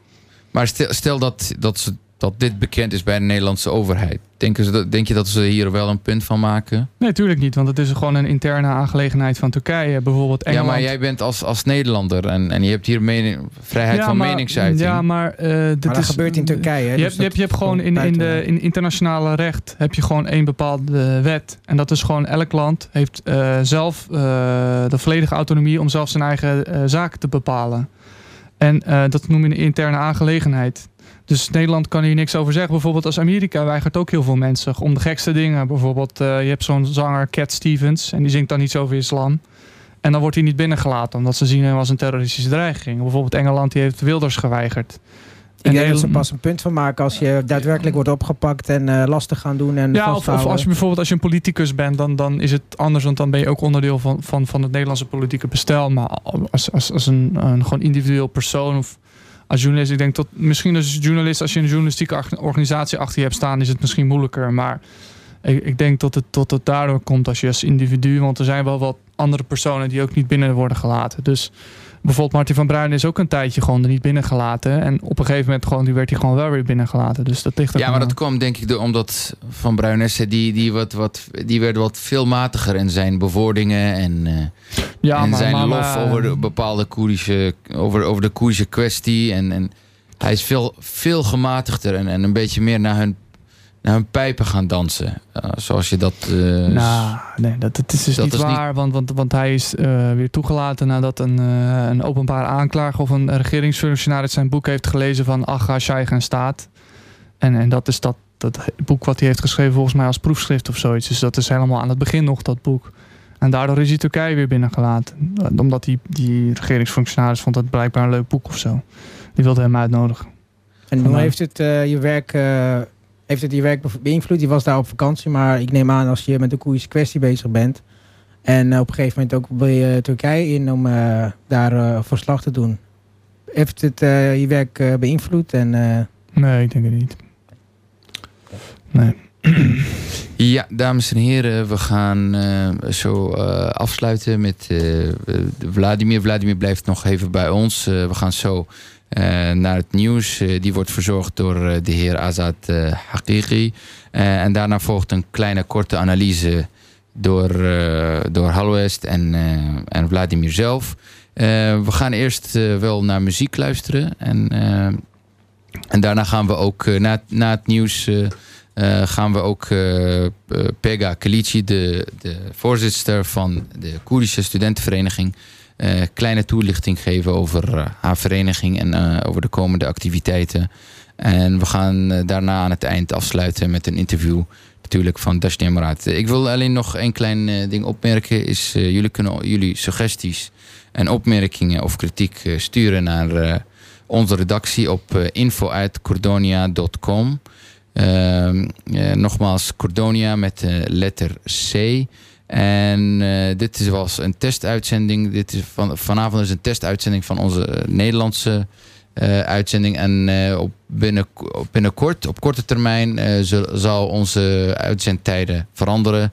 A: Maar stel, stel dat, dat, ze, dat dit bekend is bij de Nederlandse overheid. Denken ze dat, denk je dat ze hier wel een punt van maken?
F: Nee, tuurlijk niet. Want het is gewoon een interne aangelegenheid van Turkije. Bijvoorbeeld Engeland.
A: Ja, maar jij bent als, als Nederlander en, en je hebt hier mening, vrijheid
F: Ja,
A: van
F: maar-
A: meningsuiting.
F: Ja, maar, eh, dit
G: Maar dat
F: is,
G: gebeurt in Turkije. hè,
F: Je
G: dus
F: hebt, je hebt, je
G: dat
F: hebt gewoon in, in, de, in internationale recht heb je gewoon één bepaalde wet. En dat is gewoon elk land heeft eh, zelf eh, de volledige autonomie om zelf zijn eigen eh, zaken te bepalen. En eh, dat noem je een interne aangelegenheid. Dus Nederland kan hier niks over zeggen. Bijvoorbeeld als Amerika weigert ook heel veel mensen om de gekste dingen. Bijvoorbeeld, eh, je hebt zo'n zanger Cat Stevens en die zingt dan iets over islam. En dan wordt hij niet binnengelaten, omdat ze zien hem als een terroristische dreiging. Bijvoorbeeld Engeland die heeft Wilders geweigerd.
G: Ik denk dat ze pas een punt van maken als je daadwerkelijk wordt opgepakt en eh, lastig gaan doen en
F: Ja, of, als je bijvoorbeeld als je een politicus bent, dan, dan is het anders, want dan ben je ook onderdeel van, van, van het Nederlandse politieke bestel. Maar als, als, als een, een gewoon individueel persoon of als journalist, ik denk dat misschien als journalist, als je een journalistieke organisatie achter je hebt staan, is het misschien moeilijker. Maar ik, ik denk dat het, tot het daardoor komt als je als individu, want er zijn wel wat andere personen die ook niet binnen worden gelaten. Dus bijvoorbeeld Martin van Bruin is ook een tijdje gewoon er niet binnengelaten. En op een gegeven moment gewoon, die werd hij gewoon wel weer binnengelaten. Dus dat ligt er
A: Ja, maar dat kwam denk ik door, omdat Van Bruinessen, die, die, wat, wat, die werd wat veelmatiger in zijn bewoordingen en, eh,
F: Ja,
A: en
F: maar-
A: zijn
F: maar-
A: lof
F: maar-
A: over de bepaalde Koerdische, over, over de Koerdische kwestie. En, en hij is veel, veel gematigder en, en een beetje meer naar hun, naar hun pijpen gaan dansen. Eh, zoals je dat... eh,
F: Nou, nee, dat, dat is dus
A: dat
F: niet
A: is niet-
F: waar. Want, want, want hij is eh, weer toegelaten nadat een, een openbaar aanklager of een regeringsfunctionaris zijn boek heeft gelezen van Aga, Shaikh en Staat. En, en dat is dat, dat boek wat hij heeft geschreven volgens mij als proefschrift of zoiets. Dus dat is helemaal aan het begin nog, dat boek. En daardoor is hij Turkije weer binnengelaten. Omdat die, die regeringsfunctionaris vond het blijkbaar een leuk boek of zo. Die wilde hem uitnodigen.
G: En hoe heeft het, eh, je werk, eh, heeft het je werk beïnvloed? Je was daar op vakantie, maar ik neem aan als je met de Koerdische kwestie bezig bent. En eh, op een gegeven moment ook wil je Turkije in om eh, daar eh, verslag te doen. Heeft het eh, je werk beïnvloed? En, eh,
F: Nee, ik denk het niet. Nee.
A: Ja, dames en heren, we gaan eh, zo eh, afsluiten met Vladimir. Vladimir blijft nog even bij ons. Eh, we gaan zo naar het nieuws. Eh, die wordt verzorgd door eh, de heer Azad eh Hakiki. Eh, en daarna volgt een kleine korte analyse door, eh door Halwest en, eh, en Vladimir zelf. Eh, we gaan eerst eh, wel naar muziek luisteren. En, eh, en daarna gaan we ook eh, na, na het nieuws... eh, eh, gaan we ook eh, eh, Pega Kalici, de, de voorzitter van de Koerdische studentenvereniging, eh, kleine toelichting geven over eh, haar vereniging en eh, over de komende activiteiten. En we gaan daarna aan het eind afsluiten met een interview natuurlijk van Dashni Marat. Ik wil alleen nog één klein ding opmerken. Is, jullie kunnen jullie suggesties en opmerkingen of kritiek sturen naar onze redactie op info.cordonia.com. Ehm, eh, nogmaals, Cordonia met de letter C. En eh, dit is- was een testuitzending. Dit is van, vanavond is een testuitzending van onze Nederlandse eh, uitzending. En eh, op binnen, op binnenkort, op korte termijn, zal, onze uitzendtijden veranderen.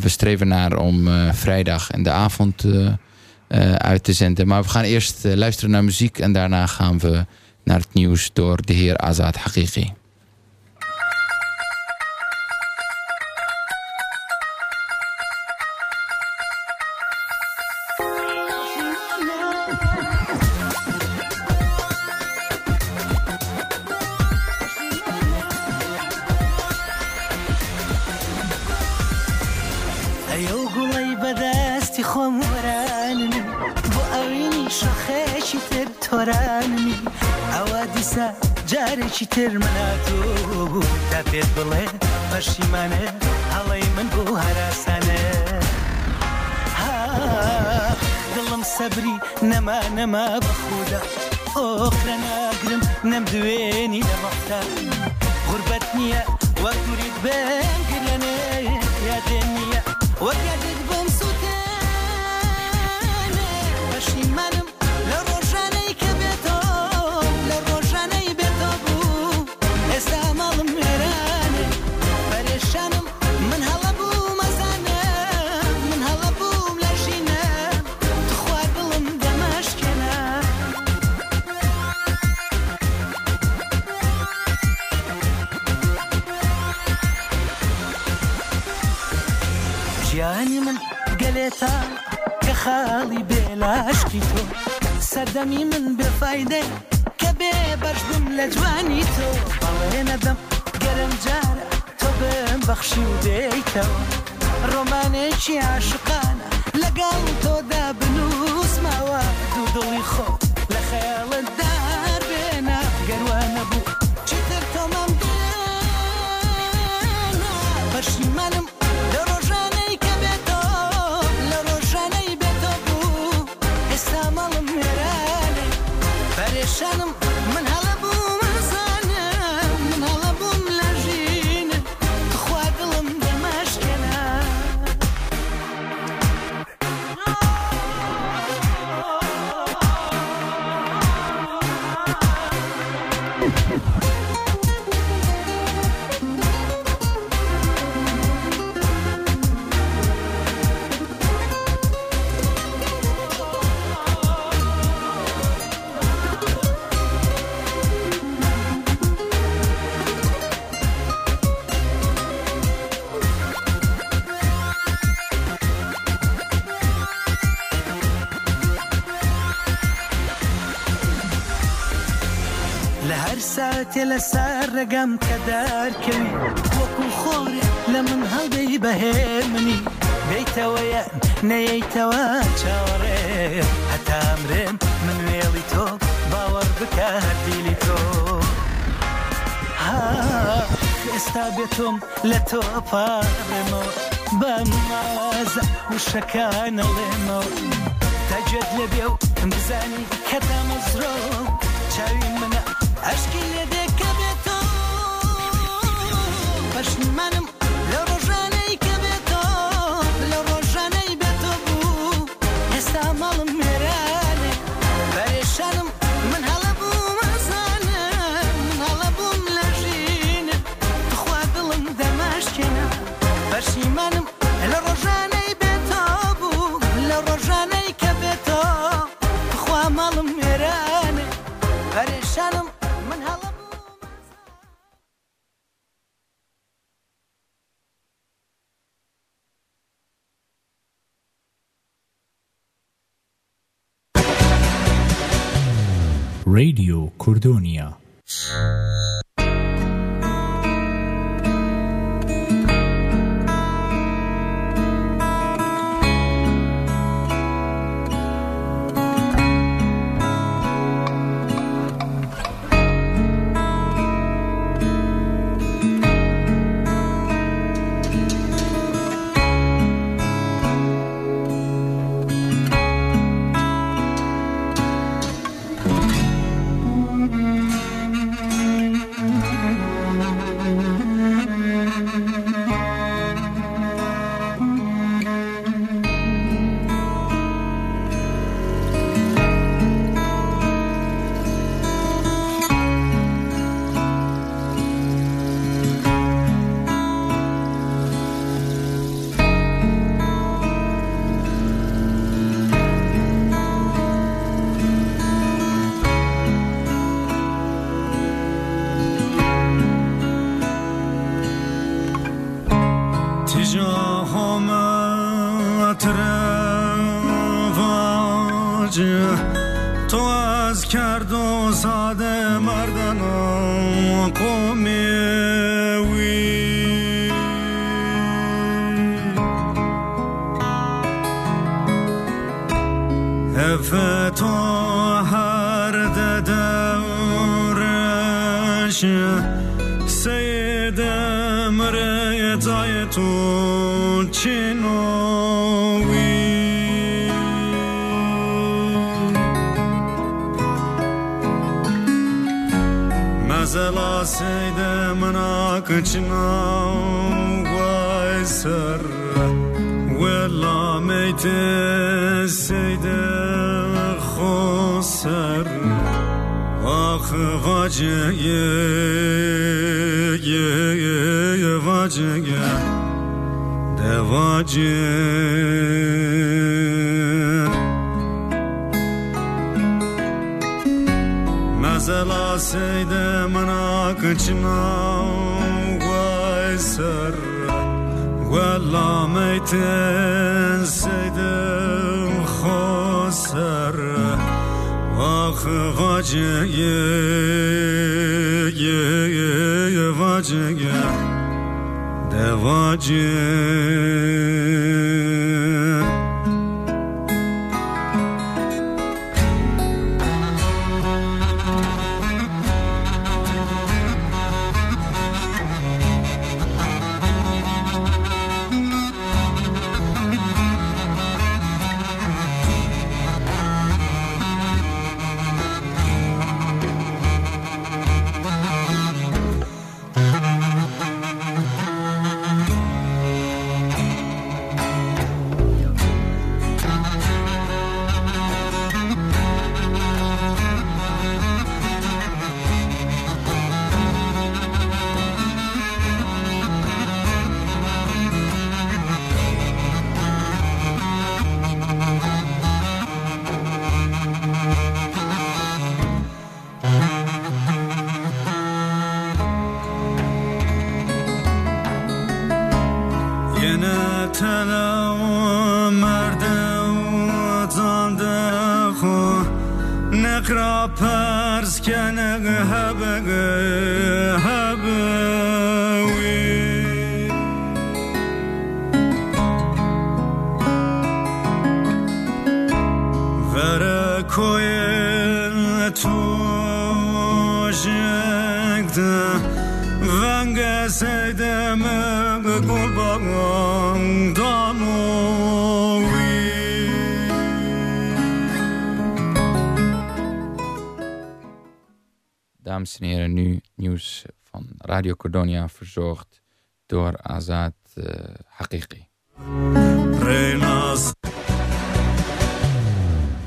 A: We streven naar om vrijdag en de avond uit te zenden. Maar we gaan eerst luisteren naar muziek en daarna gaan we naar het nieuws door de heer Azad Hakiki.
I: جارێکی تر مناتۆ تا پێت بڵێ پەشیمانە هەڵی من بۆ هەراسانە. دڵم سەبری نەما نەما بەخودا ئۆخرە ناگرم نەم دوێنی لە وەختا غربەت نییە وەک دووریت بەنگرێنێ یادێن نییە وەک یادت سەردەمی من بێفایدە کە بێ بەش بم لە جوانی تۆ. بەڵێ نەدەم گەرم جارە تۆ بم بەخشی و دێیتەوە ڕۆمانێکی عاشقانە؟ لەگەڵ تۆدا بنووسمەوە دوو دڵی خۆ لە خەیاڵت
B: لەسەر ڕێگەم کە دارکەوی. وەکو خۆری لە من هەڵدەی بەهێ منی بیتەوەیە نەیەیتەوە چاوەڕێ. هەتامرێم من وێڵی تۆ باوەڕ بکە هەردیلی تۆ. ئێستا بێتۆم لە تۆ پاڕێمەوە بەمازە وشەکانەڵێمەوە تەجد لە بێ و بزانی کە دامەزرۆ چاوی منە عشکی لێ aşkın benim Radio Cordonia. تلا مرد زنده خو. نقرا پرس کنه هبگه.
A: Dames en heren, nu nieuws van Radio Cordonia verzorgd door Azad uh, Haqiqi.
B: Renas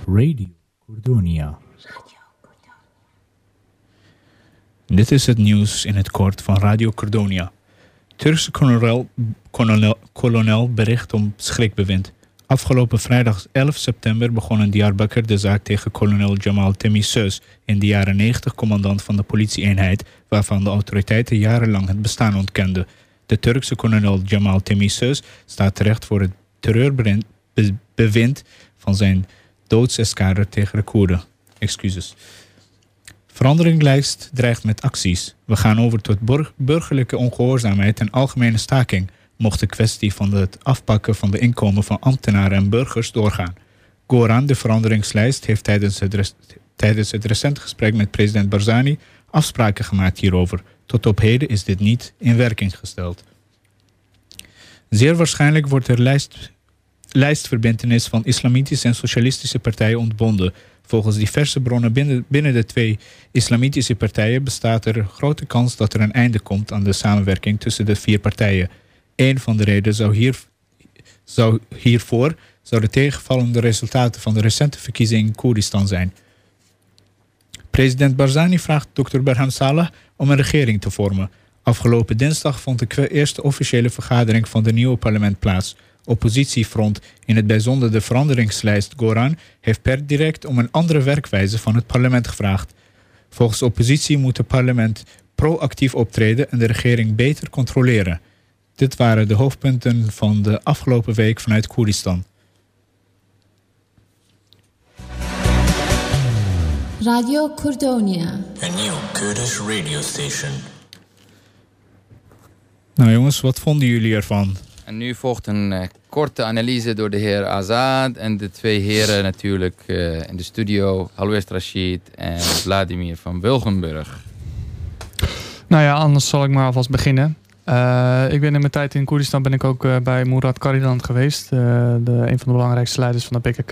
E: Radio Cordonia.
H: Dit is het nieuws in het kort van Radio Cordonia. Turkse kolonel, kolonel, kolonel bericht om schrikbewind. Afgelopen vrijdag 11 september begon in Diyarbakir de zaak tegen kolonel Jamal Temiseus, in de jaren 90 commandant van de politieeenheid, waarvan de autoriteiten jarenlang het bestaan ontkenden. De Turkse kolonel Jamal Temiseus staat terecht voor het terreurbewind van zijn doodsescader tegen de Koerden. Excuses. Veranderinglijst dreigt met acties. We gaan over tot burgerlijke ongehoorzaamheid en algemene staking, mocht de kwestie van het afpakken van de inkomen van ambtenaren en burgers doorgaan. Goran, de veranderingslijst, heeft tijdens het, recent gesprek met president Barzani afspraken gemaakt hierover. Tot op heden is dit niet in werking gesteld. Zeer waarschijnlijk wordt er lijst, lijstverbintenis van islamitische en socialistische partijen ontbonden. Volgens diverse bronnen binnen, binnen de twee islamitische partijen bestaat er grote kans dat er een einde komt aan de samenwerking tussen de vier partijen. Een van de redenen zou, hier, hiervoor zou de tegenvallende resultaten van de recente verkiezingen in Koerdistan zijn. President Barzani vraagt Dr. Berham Saleh om een regering te vormen. Afgelopen dinsdag vond de eerste officiële vergadering van de nieuwe parlement plaats. Oppositiefront, in het bijzonder de veranderingslijst Goran, heeft per direct om een andere werkwijze van het parlement gevraagd. Volgens oppositie moet het parlement proactief optreden en de regering beter controleren. Dit waren de hoofdpunten van de afgelopen week vanuit Koerdistan.
J: Radio Cordonia.
K: A new Kurdish radio station.
H: Nou jongens, wat vonden jullie ervan?
A: En nu volgt een uh, korte analyse door de heer Azad en de twee heren natuurlijk uh, in de studio. Alwest Rashid en Vladimir van Wilgenburg.
F: Nou ja, anders zal ik maar alvast beginnen. Uh, ik ben in mijn tijd in Koerdistan ben ik ook bij Murat Kariland geweest. de, een van de belangrijkste leiders van de PKK.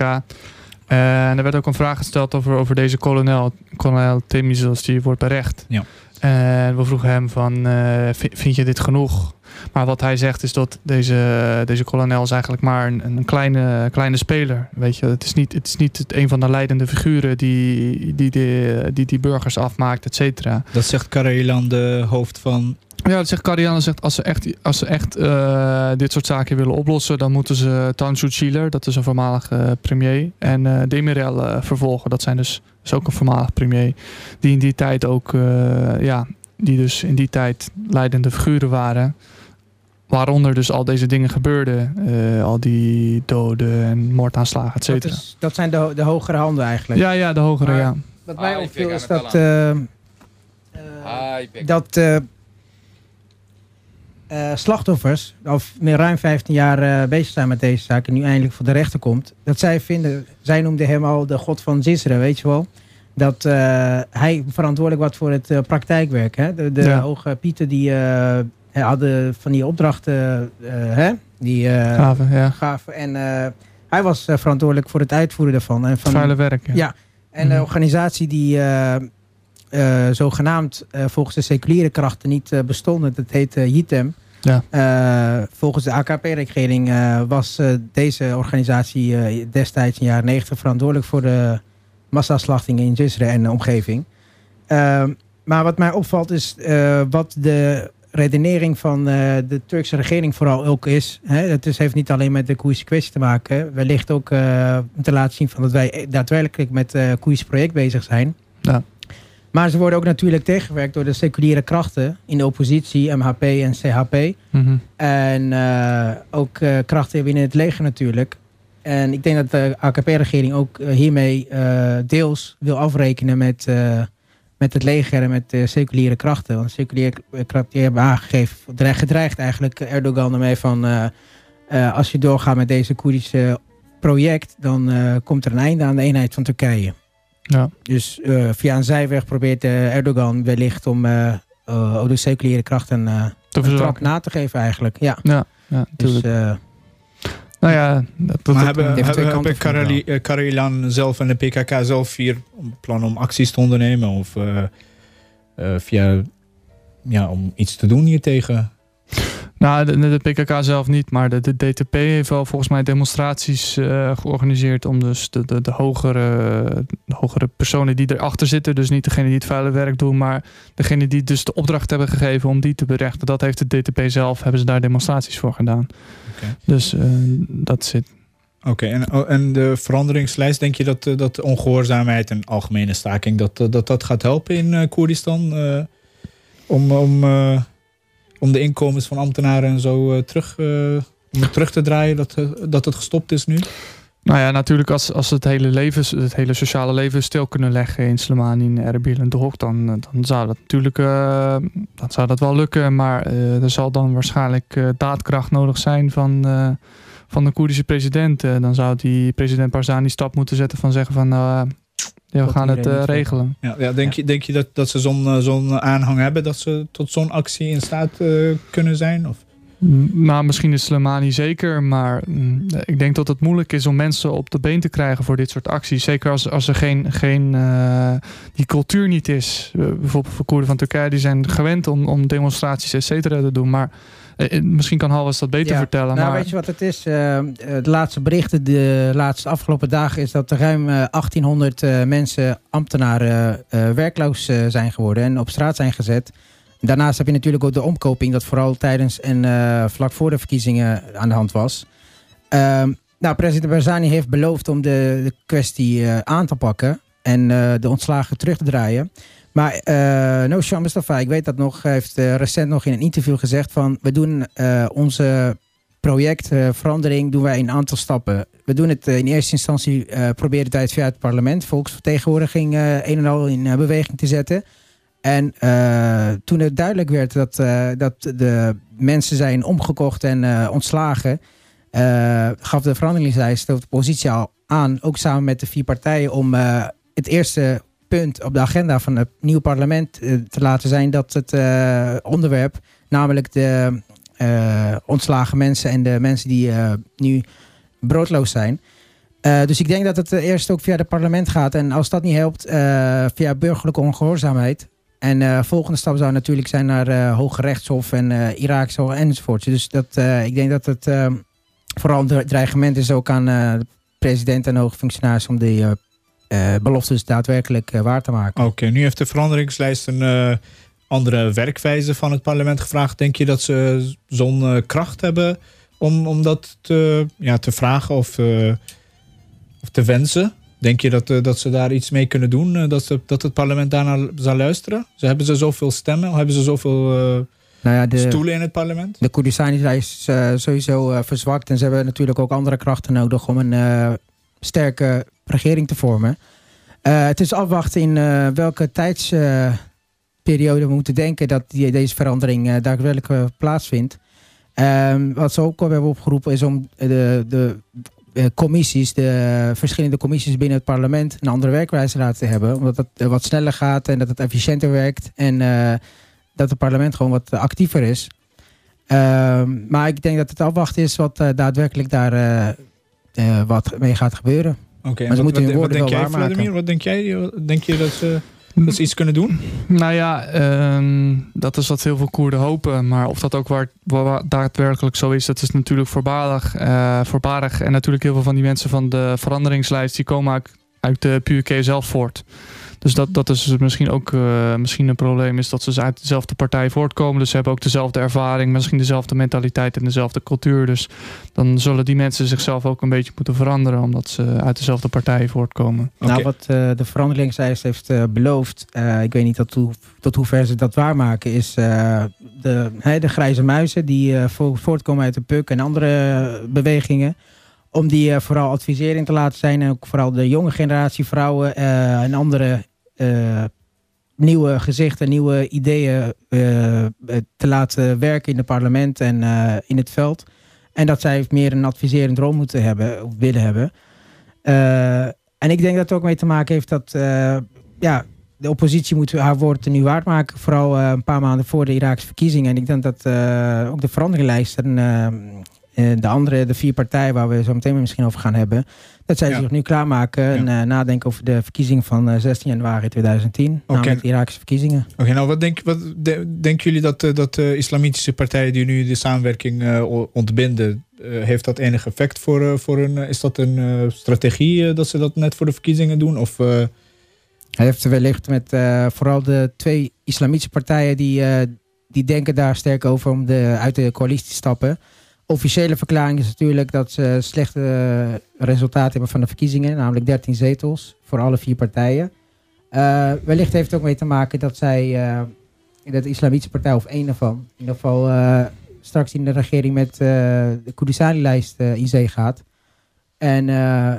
F: en er werd ook een vraag gesteld over, over deze kolonel, kolonel Temizos, die wordt berecht.
H: Ja.
F: En we vroegen hem van, vind je dit genoeg? Maar wat hij zegt is dat deze, deze kolonel is eigenlijk maar een, een kleine, kleine speler. Weet je, het is niet, het is niet het, een van de leidende figuren die die, die, die, die burgers afmaakt, et cetera.
H: Dat zegt Karelan, de hoofd van
F: ja, dat zegt Karianne zegt als ze echt, als ze echt uh, dit soort zaken willen oplossen, dan moeten ze Tansu Chiller, dat is een voormalige uh, premier, en uh, Demirel vervolgen. Dat zijn dus is ook een voormalig premier, die in die tijd ook, ja, die dus in die tijd leidende figuren waren. Waaronder dus al deze dingen gebeurden. Uh, al die doden en moordaanslagen, et cetera.
G: Dat, dat, zijn de, de hogere handen eigenlijk.
F: Ja, ja, de hogere,
G: maar
F: ja.
G: Wat mij ah, opviel is dat... Uh, uh, dat slachtoffers, al meer ruim 15 jaar bezig zijn met deze zaak... en nu eindelijk voor de rechter komt... dat zij vinden... Zij noemden hem al de god van Zisra, weet je wel dat hij verantwoordelijk was voor het praktijkwerk. Hè? De, de
F: Ja.
G: hoge pieten die hadden van die opdrachten hè? die
F: Gaven, ja.
G: gaven. En eh, hij was eh, verantwoordelijk voor het uitvoeren daarvan. En van,
F: Vuile werk, ja.
G: Ja, en de
F: Mhm.
G: organisatie die eh, eh, zogenaamd eh, volgens de seculiere krachten niet eh, bestonden, dat heet eh, JITEM.
F: Ja.
G: Eh, volgens de AKP-regering eh, was eh, deze organisatie eh, destijds in de jaren 90 verantwoordelijk voor de massaslachtingen in Jizre en de omgeving. Ehm, maar wat mij opvalt is eh, wat de redenering van eh, de Turkse regering vooral ook is. Hè, het is, heeft niet alleen met de Koerdische kwestie te maken. Wellicht ook eh, om te laten zien van dat wij daadwerkelijk met het Koerdische project bezig zijn.
F: Ja.
G: Maar ze worden ook natuurlijk tegengewerkt door de seculiere krachten in de oppositie, MHP en CHP.
F: Mhm.
G: En eh, ook eh, krachten binnen het leger natuurlijk. En ik denk dat de AKP-regering ook eh, hiermee eh, deels wil afrekenen met, eh, met het leger en met de seculiere krachten. Want seculiere krachten die hebben aangegeven, dreig- gedreigd eigenlijk Erdogan ermee van... eh, eh, als je doorgaat met deze Koerdische project, dan komt er een einde aan de eenheid van Turkije.
F: Ja.
G: Dus via een zijweg probeert Erdogan wellicht om de seculiere krachten
F: Te
G: een trap na te geven eigenlijk. Ja,
F: Ja, ja
G: dus
F: nou ja, dat, dat,
H: Maar hebben,
G: heeft
H: hebben, hebben Karajan zelf en de PKK zelf hier plan om acties te ondernemen? Of eh, eh, via, ja, om iets te doen hiertegen?
F: Nou, de, de PKK zelf niet, maar de, de DTP heeft wel volgens mij demonstraties eh, georganiseerd om dus de, de, de, hogere, de hogere personen die erachter zitten, dus niet degene die het vuile werk doen, maar degene die dus de opdracht hebben gegeven om die te berechten. Dat heeft de DTP zelf, hebben ze daar demonstraties voor gedaan. Dus eh, dat zit.
H: Oké, en, oh, en de veranderingslijst, denk je dat, eh, dat ongehoorzaamheid en algemene staking, dat dat, dat gaat helpen in Koerdistan? eh, om, om, om de inkomens van ambtenaren en zo eh, terug, eh, terug te draaien, dat, eh, dat het gestopt is nu?
F: Nou ja, natuurlijk als, als het hele leven, het hele sociale leven stil kunnen leggen in Slimani, in Erbil en De Hoek, dan, dan zou dat natuurlijk dan zou dat wel lukken. Maar er zal dan waarschijnlijk daadkracht nodig zijn van, van de Koerdische president. Dan zou die president Barzani stap moeten zetten van zeggen van ja, we gaan het eh, regelen.
H: Ja, ja, denk, Je, denk je dat, dat ze zo'n eh, zo'n aanhang hebben, dat ze tot zo'n actie in staat eh, kunnen zijn? Of?
F: M- Nou, misschien is Slimani zeker, maar mm, ik denk dat het moeilijk is om mensen op de been te krijgen voor dit soort acties. Zeker als, als er geen, geen eh, die cultuur niet is. Eh, bijvoorbeeld voor Koerden van Turkije, die zijn gewend om, om demonstraties et cetera te doen. Maar eh, eh, misschien kan Halwas dat beter
G: Ja,
F: vertellen.
G: Nou,
F: maar
G: weet je wat het is? Eh, eh, de laatste berichten de laatste afgelopen dagen is dat er ruim eh, 1800 eh, mensen, ambtenaren, eh, werkloos eh, zijn geworden en op straat zijn gezet. Daarnaast heb je natuurlijk ook de omkoping dat vooral tijdens en eh, vlak voor de verkiezingen aan de hand was. Ehm, nou, president Barzani heeft beloofd om de, de kwestie eh, aan te pakken en eh, de ontslagen terug te draaien. Maar uh, Nosham Mustafa, ik weet dat nog, heeft eh, recent nog in een interview gezegd van we doen eh, onze projectverandering doen wij in een aantal stappen. We doen het in eerste instantie eh, proberen het via het parlement, volksvertegenwoordiging, een en al in beweging te zetten. En toen het duidelijk werd dat, dat de mensen zijn omgekocht en ontslagen, gaf de veranderingslijst de positie al aan, ook samen met de vier partijen, om het eerste punt op de agenda van het nieuwe parlement eh, te laten zijn dat het eh, onderwerp, namelijk de eh, ontslagen mensen en de mensen die nu broodloos zijn. Dus ik denk dat het eerst ook via het parlement gaat. En als dat niet helpt, via burgerlijke ongehoorzaamheid. En uh, volgende stap zou natuurlijk zijn naar Hoge Rechtshof en uh, Iraakse enzovoort. Dus dat, ik denk dat het vooral een dreigement is ook aan de president en hoge functionaris om die beloftes daadwerkelijk uh, waar te maken.
H: Oké, okay, nu heeft de veranderingslijst een uh, andere werkwijze van het parlement gevraagd. Denk je dat ze zo'n kracht hebben om, om dat te, ja, te vragen of, of te wensen? Denk je dat, dat ze daar iets mee kunnen doen? Dat, ze, dat het parlement daarnaar zal luisteren? Ze, hebben ze zoveel stemmen? Of hebben ze zoveel uh, nou ja, de, stoelen in het parlement?
G: De Koerdistan is uh, sowieso uh, verzwakt. En ze hebben natuurlijk ook andere krachten nodig om een sterke regering te vormen. Uh, het is afwachten in uh, welke tijdsperiode we moeten denken dat die, deze verandering uh, daadwerkelijk plaatsvindt. Um, wat ze ook hebben opgeroepen is om de, de commissies, de verschillende commissies binnen het parlement, een andere werkwijze laten hebben. Omdat uh, wat sneller gaat en dat het efficiënter werkt. En dat het parlement gewoon wat actiever is. maar ik denk dat het afwachten is wat daadwerkelijk daar wat mee gaat gebeuren.
H: Oké, okay, maar ze wat, wat, wat denk jij, Vladimir? Wat denk jij? Denk je dat ze, dat ze iets kunnen doen?
F: Nou ja, uh, dat is wat heel veel Koerden hopen. Maar of dat ook waar, waar daadwerkelijk zo is, dat is natuurlijk voorbarig, uh, voorbarig. En natuurlijk heel veel van die mensen van de veranderingslijst, die komen uit, uit de PUK zelf voort. Dus dat, dat is misschien ook uh, misschien een probleem, is dat ze uit dezelfde partij voortkomen. Dus ze hebben ook dezelfde ervaring, misschien dezelfde mentaliteit en dezelfde cultuur. Dus dan zullen die mensen zichzelf ook een beetje moeten veranderen, omdat ze uit dezelfde partij voortkomen.
G: Okay. Nou, wat uh, de veranderingslijst heeft uh, beloofd, uh, ik weet niet tot, hoe, tot hoe ver ze dat waarmaken, is de, he, de grijze muizen die voortkomen uit de PUK en andere bewegingen om die eh, vooral adviserend te laten zijn. En ook vooral de jonge generatie vrouwen eh, en andere eh, nieuwe gezichten, nieuwe ideeën eh, eh, te laten werken in het parlement en eh, in het veld. En dat zij meer een adviserend rol moeten hebben, of willen hebben. Eh, en ik denk dat het ook mee te maken heeft dat eh, ja, de oppositie moet haar woord nu waard maken. Vooral eh, een paar maanden voor de Iraakse verkiezingen. En ik denk dat eh, ook de veranderinglijsten, eh, eh, de andere, de vier partijen waar we zo meteen misschien over gaan hebben, dat zij
H: Ja.
G: zich nu klaarmaken en eh, nadenken over de verkiezingen van eh, 16 januari 2010. Namelijk de Iraakse verkiezingen.
H: Oké, nou wat, denk, wat de- denken jullie dat, eh, dat de islamitische partijen die nu de samenwerking ontbinden, heeft dat enig effect voor, voor hun? is dat een strategie dat ze dat net voor de verkiezingen doen? Of,
G: Hij heeft wellicht met vooral de twee islamitische partijen die, die denken daar sterk over om de, uit de coalitie te stappen. Officiële verklaring is natuurlijk dat ze slechte eh, resultaten hebben van de verkiezingen, namelijk 13 zetels voor alle vier partijen. Eh, wellicht heeft het ook mee te maken dat zij, eh, dat de islamitische partij, of één daarvan, in ieder geval straks in de regering met de Koerdistani-lijst eh, in zee gaat. En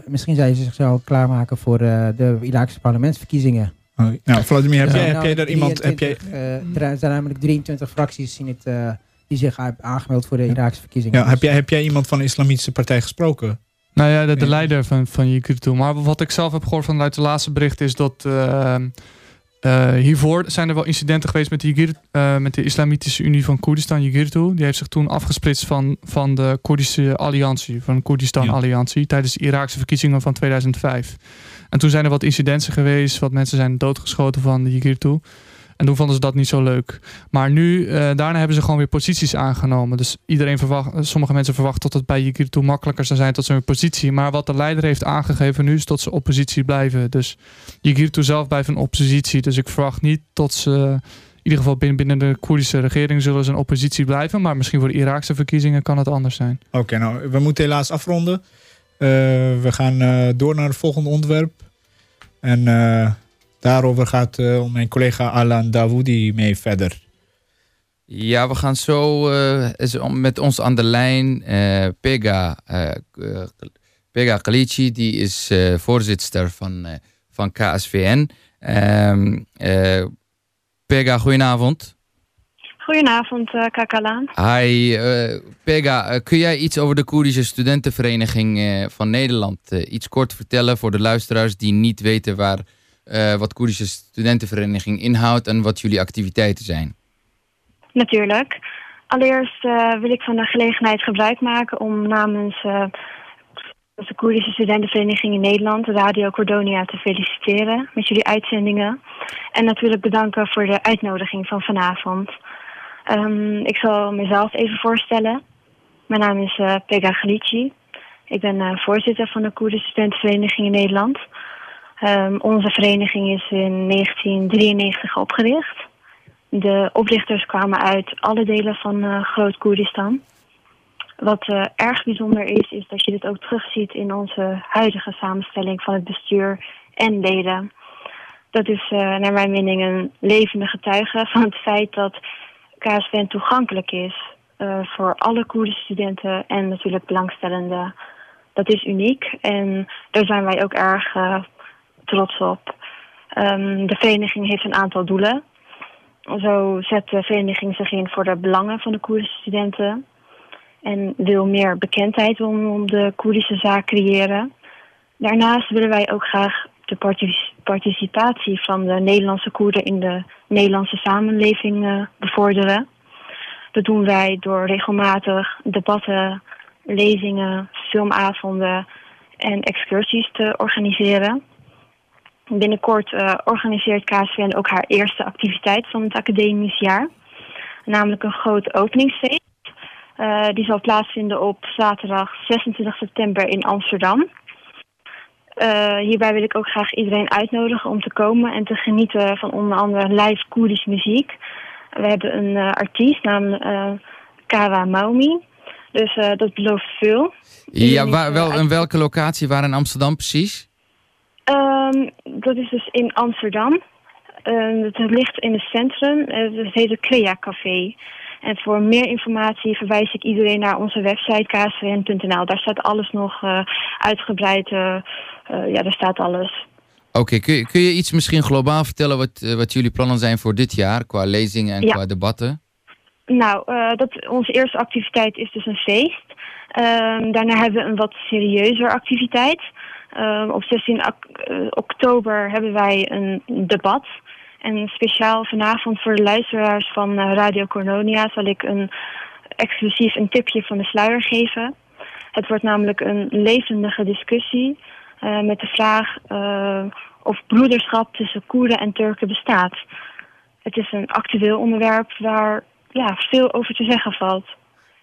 G: misschien zij zich zo klaarmaken voor de Iraakse parlementsverkiezingen.
H: oh, nou, Vladimir, heb, jij,
G: zijn
H: heb jij daar
G: namelijk
H: iemand... Heb jij,
G: 23, er zijn namelijk 23 fracties in het, die zich hebben aangemeld voor de Iraakse verkiezingen.
H: ja, heb, jij, heb jij iemand van de islamitische partij gesproken?
F: Nou ja, de, de leider van, van Yigirtu. Maar wat ik zelf heb gehoord vanuit de laatste bericht is dat eh, eh, hiervoor zijn er wel incidenten geweest met Yigir, eh, met de Islamitische Unie van Koerdistan, Yigirtu. Die heeft zich toen afgesplitst van, van de Koerdische Alliantie, van de Koerdistan Alliantie, tijdens de Iraakse verkiezingen van 2005. En toen zijn er wat incidenten geweest, wat mensen zijn doodgeschoten van de Yigirtu. En toen vonden ze dat niet zo leuk. Maar nu, eh, daarna hebben ze gewoon weer posities aangenomen. Dus iedereen verwacht, sommige mensen verwachten dat het bij Yigirtu makkelijker zou zijn tot een positie. Maar wat de leider heeft aangegeven nu is dat ze oppositie blijven. Dus Yigirtu zelf blijft een oppositie. Dus ik verwacht niet dat ze, in ieder geval binnen, binnen de Koerdische regering, zullen ze een oppositie blijven. Maar misschien voor de Iraakse verkiezingen kan het anders zijn.
H: Oké, nou, we moeten helaas afronden. Eh, we gaan eh, door naar het volgende onderwerp. En daarover gaat eh, mijn collega Alan Dawoudi mee verder.
A: Ja, we gaan zo eh, met ons aan de lijn eh, Pega, eh, eh, Pega Kalici, die is eh voorzitter van, eh, van KSVN. Ehm, eh, Pega, goedenavond.
L: Goedenavond, uh, Kakalaan.
A: Hi, eh, Pega, kun jij iets over de Koerdische Studentenvereniging eh, van Nederland iets kort vertellen voor de luisteraars die niet weten waar, eh, wat Koerdische Studentenvereniging inhoudt en wat jullie activiteiten zijn?
L: Natuurlijk. Allereerst eh, wil ik van de gelegenheid gebruik maken om namens eh, de Koerdische Studentenvereniging in Nederland, Radio Cordonia, te feliciteren met jullie uitzendingen. En natuurlijk bedanken voor de uitnodiging van vanavond. Ehm, ik zal mezelf even voorstellen. Mijn naam is eh, Pega Galici. Ik ben eh, voorzitter van de Koerdische Studentenvereniging in Nederland. Ehm, onze vereniging is in 1993 opgericht. De oprichters kwamen uit alle delen van eh, Groot-Koerdistan. Wat eh, erg bijzonder is, is dat je dit ook terugziet in onze huidige samenstelling van het bestuur en leden. Dat is eh, naar mijn mening een levende getuige van het feit dat KSVN toegankelijk is voor alle Koerdische studenten en natuurlijk belangstellenden. Dat is uniek en daar zijn wij ook erg trots op. Ehm, de vereniging heeft een aantal doelen. Zo zet de vereniging zich in voor de belangen van de Koerdische studenten. En wil meer bekendheid om, de Koerdische zaak creëren. Daarnaast willen wij ook graag de partic- participatie van de Nederlandse Koerden in de Nederlandse samenleving eh, bevorderen. Dat doen wij door regelmatig debatten, lezingen, filmavonden en excursies te organiseren. Binnenkort eh, organiseert KSVN ook haar eerste activiteit van het academisch jaar. Namelijk een groot openingsfeest. Uh, die zal plaatsvinden op zaterdag 26 september in Amsterdam. Uh, hierbij wil ik ook graag iedereen uitnodigen om te komen en te genieten van onder andere live Koerdisch muziek. We hebben een uh, artiest, namelijk uh, Kawa Maumi. Dus dat belooft veel.
A: Ja, waar, wel, in welke locatie? Waar in Amsterdam precies?
L: Um, dat is dus in Amsterdam. Uh, het ligt in het centrum. Uh, het heet het Clea Café. En voor meer informatie verwijs ik iedereen naar onze website ksvn.nl. Daar staat alles nog eh, uitgebreid. eh, eh, ja, daar staat alles.
A: Oké, kun, je- kun je iets misschien globaal vertellen wat, eh, wat jullie plannen zijn voor dit jaar qua lezingen en
L: Ja.
A: qua debatten?
L: Nou, eh, dat, onze eerste activiteit is dus een feest. Ehm, daarna hebben we een wat serieuzer activiteit. Ehm, op 16 ok- eh, oktober hebben wij een debat. En speciaal vanavond voor de luisteraars van eh, Radio Cornonia zal ik een, exclusief een tipje van de sluier geven. Het wordt namelijk een levendige discussie eh, met de vraag of broederschap tussen Koerden en Turken bestaat. Het is een actueel onderwerp waar ja, veel over te zeggen valt.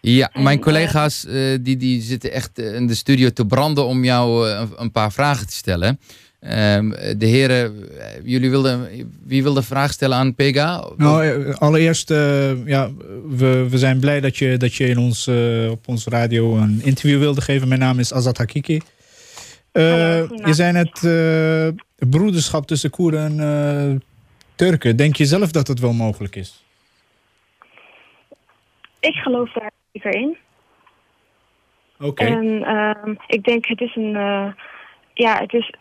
A: Ja, mijn collega's eh, die, die zitten echt eh, in de studio te branden om jou eh, een, een paar vragen te stellen. Ehm, de heren, eh, jullie wilden, wie wilde vraag stellen aan Pega?
H: Nou, eh, allereerst, eh, ja, we, we zijn blij dat je, dat je in ons, eh, op onze radio een interview wilde geven. Mijn naam is Azat Hakiki. Eh, je zei net eh, broederschap tussen Koerden en eh, Turken. Denk je zelf dat het wel mogelijk is?
L: Ik geloof daar zeker in.
H: Oké.
L: En ehm, ik denk het is een, eh, ja, het is,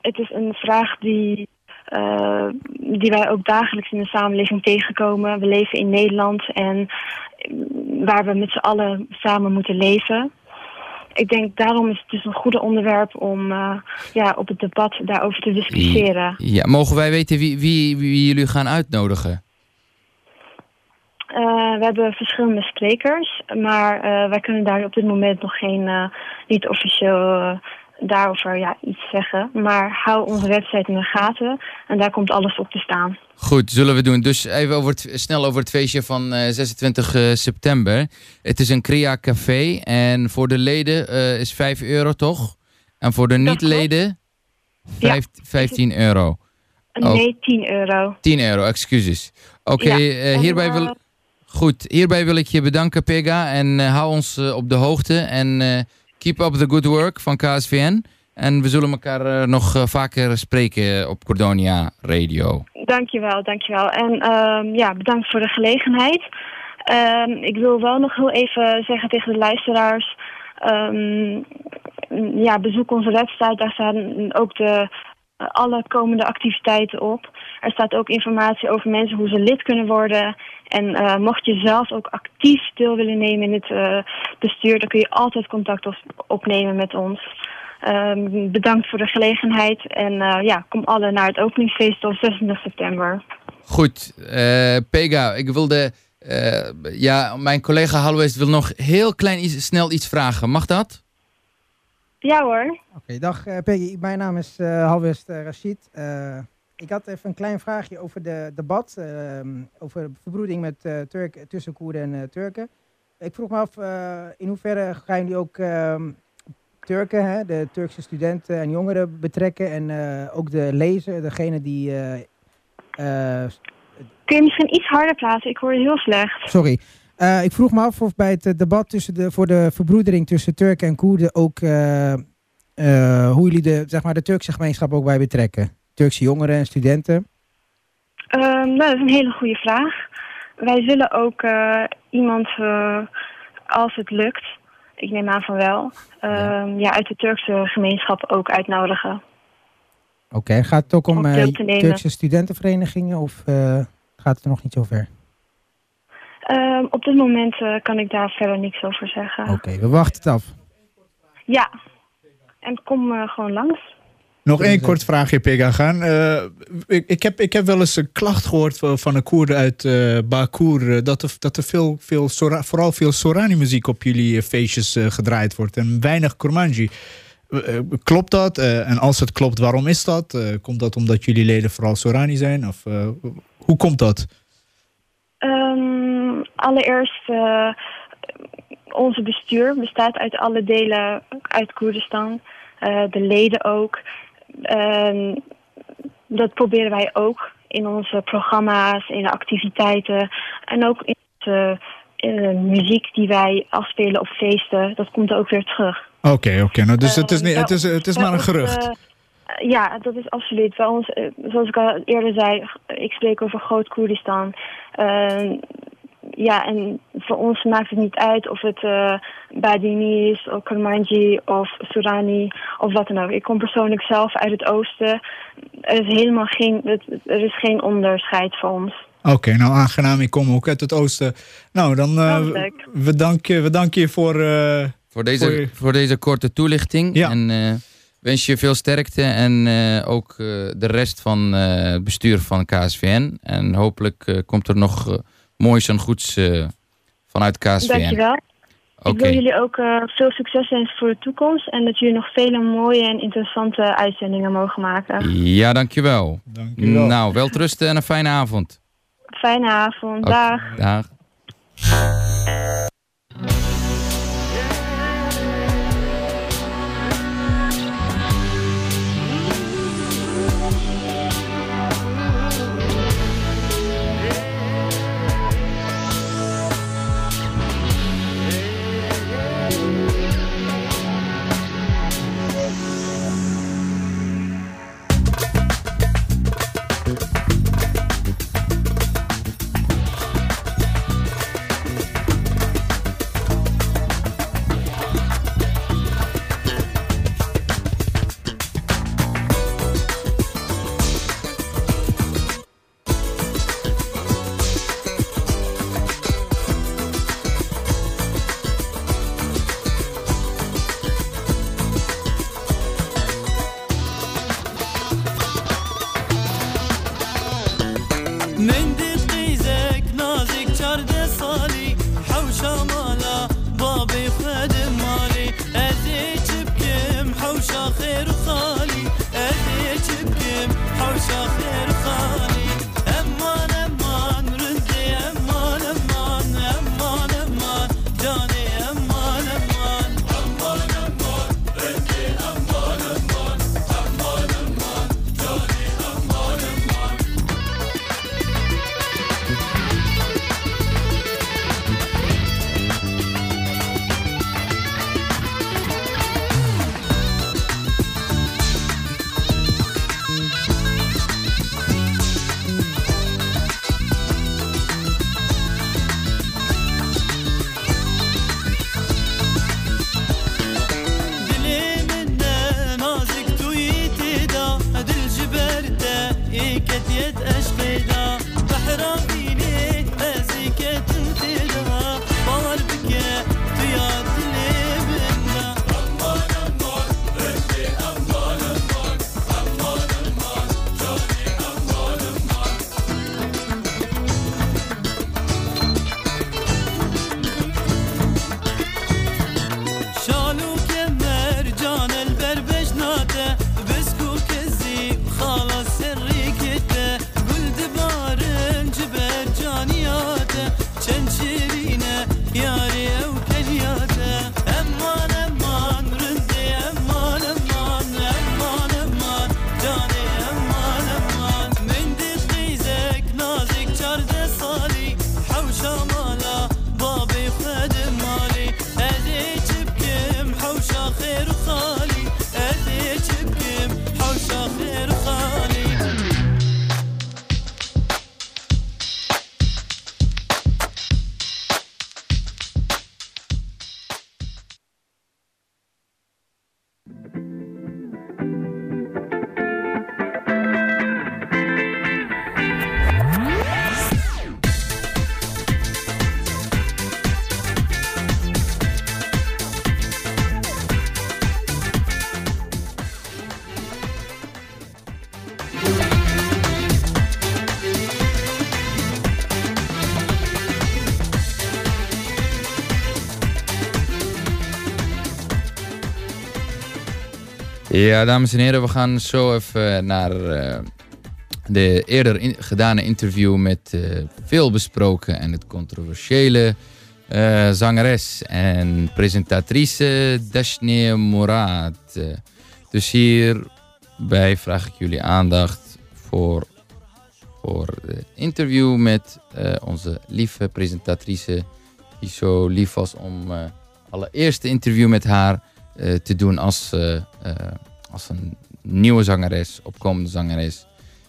L: het is een vraag die, eh, die wij ook dagelijks in de samenleving tegenkomen. We leven in Nederland en mm, waar we met z'n allen samen moeten leven. Ik denk daarom is het dus een goede onderwerp om eh, ja, op het debat daarover te discussiëren.
A: Ja, mogen wij weten wie, wie, wie jullie gaan uitnodigen?
L: Eh, we hebben verschillende sprekers, maar eh, wij kunnen daar op dit moment nog geen, eh, niet officieel daarover ja, iets zeggen. Maar hou onze website in de gaten en daar komt alles op te staan.
A: Goed, zullen we doen. Dus even over het, snel over het feestje van eh, 26 eh, september. Het is een Crea Café en voor de leden is 5 euro toch? En voor de niet-leden vijf- 15 euro.
L: Nee, 10 euro.
A: 10 euro, excuses. Oké,
L: Ja,
A: hierbij, wil, goed, hierbij wil ik je bedanken, Pega. En eh, hou ons eh, op de hoogte. En eh, keep up the good work van KSVN. En we zullen elkaar nog vaker spreken op Cordonia Radio.
L: Dankjewel, dankjewel. En ehm, ja, bedankt voor de gelegenheid. Ehm, ik wil wel nog heel even zeggen tegen de luisteraars. ehm, ja, bezoek onze website. Daar staan ook de, alle komende activiteiten op. Er staat ook informatie over mensen hoe ze lid kunnen worden. En eh, mocht je zelf ook actief deel willen nemen in het eh, bestuur, dan kun je altijd contact op- opnemen met ons. Ehm, bedankt voor de gelegenheid en eh, ja, kom alle naar het openingsfeest op 26 september.
A: Goed, eh, Pega, ik wilde... eh, ja, mijn collega Halwest wil nog heel klein iets, snel iets vragen. Mag dat?
L: Ja hoor.
G: Oké, dag eh, Peggy. Mijn naam is eh Halwest eh, Rashid. Ik had even een klein vraagje over de debat. ehm, over de verbroeding met eh, Turk, tussen Koerden en eh, Turken. Ik vroeg me af, eh, in hoeverre gaan jullie ook ehm, Turken, hè, de Turkse studenten en jongeren betrekken. En ook de lezer, degene die...
L: Kun je misschien iets harder praten? Ik hoor je heel slecht.
G: sorry. Ik vroeg me af of bij het debat tussen de, voor de verbroedering tussen Turken en Koerden ook hoe jullie de, zeg maar, de Turkse gemeenschap ook bij betrekken. Turkse jongeren en studenten.
L: Ehm, nou, dat is een hele goede vraag. Wij zullen ook eh, iemand, eh, als het lukt, ik neem aan van wel, ehm, ja. uit de Turkse gemeenschap ook uitnodigen.
G: Oké, gaat het ook om
L: Om
G: eh. Turkse studentenverenigingen of gaat het er nog niet zo ver?
L: Ehm, op dit moment kan ik daar verder niks over zeggen.
G: Oké, we wachten het af.
L: Ja, en kom gewoon langs.
H: Nog één kort vraagje, Pega gaan. Eh, ik, ik, heb, ik heb wel eens een klacht gehoord van, van een Koerden uit eh Bakur. eh, dat er, dat er veel, veel Sora- vooral veel Sorani-muziek op jullie feestjes gedraaid wordt. En weinig Kurmanji. Klopt dat? Eh, en als het klopt, waarom is dat? Eh, komt dat omdat jullie leden vooral Sorani zijn? Of, eh, hoe komt dat?
L: Ehm, allereerst, eh, onze bestuur bestaat uit alle delen uit Koerdistan. Eh, de leden ook. Ehm, dat proberen wij ook in onze programma's, in de activiteiten en ook in de, in de muziek die wij afspelen op feesten. Dat komt ook weer terug.
H: Oké, oké. nou, dus het is, niet,
L: Ehm,
H: het is, het is maar een
L: ons,
H: gerucht.
L: eh, ja, dat is absoluut. Bij ons, eh, zoals ik al eerder zei, ik spreek over Groot Koerdistan. Ja, en voor ons maakt het niet uit of het eh Badini is, of Kurmanji of Surani of wat dan ook. Ik kom persoonlijk zelf uit het oosten. Er is helemaal geen, het- er is geen onderscheid voor ons.
H: Oké, nou aangenaam. Ik kom ook uit het oosten. Nou, dan
L: leuk.
H: we, danken, we danken je voor... eh,
M: Voor deze,
H: Voor
M: deze korte toelichting.
H: Ja.
M: En eh, wens je veel sterkte en eh, ook eh, de rest van eh, het bestuur van KSVN. En hopelijk eh, komt er nog eh, moois en goeds eh, vanuit KSVN.
L: Dankjewel. Ik
M: Oké.
L: wil jullie ook eh, veel succes wensen voor de toekomst. En dat jullie nog vele mooie en interessante uitzendingen mogen maken.
M: Ja, dankjewel.
H: Dankjewel.
M: Nou, wel trusten en een fijne avond.
L: Fijne avond. Dag.
M: Dag. Ja, dames en heren, we gaan zo even naar eh, de eerder in- gedane interview met eh, veel besproken en het controversiële eh, zangeres en presentatrice Dashne Moraad. Eh, dus hierbij vraag ik jullie aandacht voor, voor het interview met onze lieve presentatrice, die zo lief was om allereerste interview met haar eh, te doen als, eh, eh, als een nieuwe zangeres, opkomende zangeres,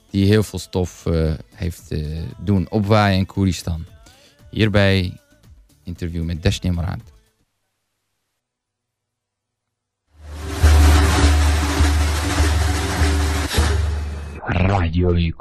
M: die heel veel stof heeft doen opwaaien in Koeristan.
A: Hierbij interview met Deshni
N: Marat. Radio
A: и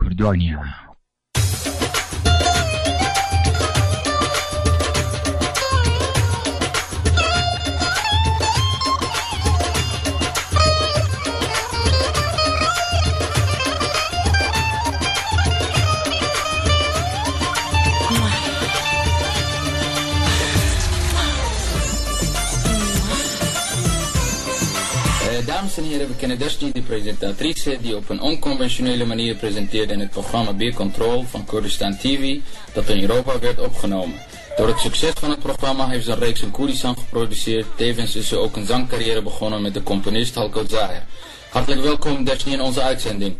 A: dames en heren, we kennen Destiny, de presentatrice die op een onconventionele manier presenteerde in het programma Beer Control van Kurdistan TV, dat in Europa werd opgenomen. Door het succes van het programma heeft ze een reeks in Koerdistan geproduceerd. Tevens is ze ook een zangcarrière begonnen met de componist Halko Zahir. Hartelijk welkom Destiny in onze uitzending.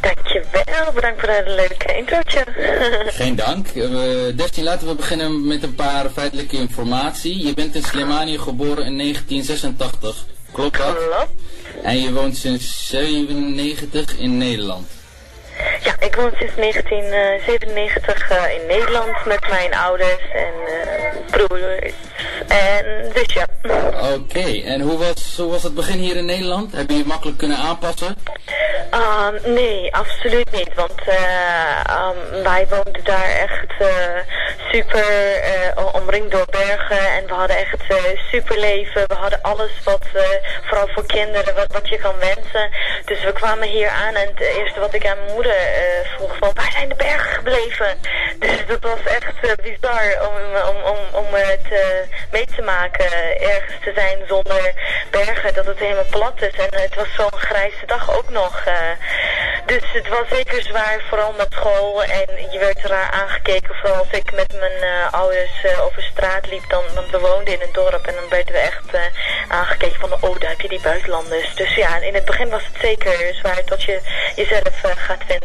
O: Dankjewel, bedankt voor dat leuke introotje.
A: Geen dank. Uh, Destiny, laten we beginnen met een paar feitelijke informatie. Je bent in Slimanië geboren in 1986. Klopt dat?
O: Klopt.
A: En je woont sinds 97 in Nederland.
O: Ja, ik woon sinds 1997 uh, in Nederland met mijn ouders en uh, broers. En dus ja.
A: Oké, en hoe was, hoe was het begin hier in Nederland? Heb je je makkelijk kunnen aanpassen?
O: Um, nee, absoluut niet. Want uh, um, wij woonden daar echt super omringd door bergen. En we hadden echt super leven. We hadden alles wat, vooral voor kinderen, wat, wat je kan wensen. Dus we kwamen hier aan en het eerste wat ik aan mijn moeder vroeg van, waar zijn de bergen gebleven? Dus dat was echt bizar om, om, om, om het mee te maken. Ergens te zijn zonder bergen, dat het helemaal plat is. En het was zo'n grijze dag ook nog. dus het was zeker zwaar, vooral met school. En je werd raar aangekeken, vooral als ik met mijn ouders over straat liep. Dan, want we woonden in een dorp en dan werden we echt aangekeken van, oh, daar heb je die buitenlanders. Dus ja, in het begin was het zeker zwaar tot je jezelf gaat vinden.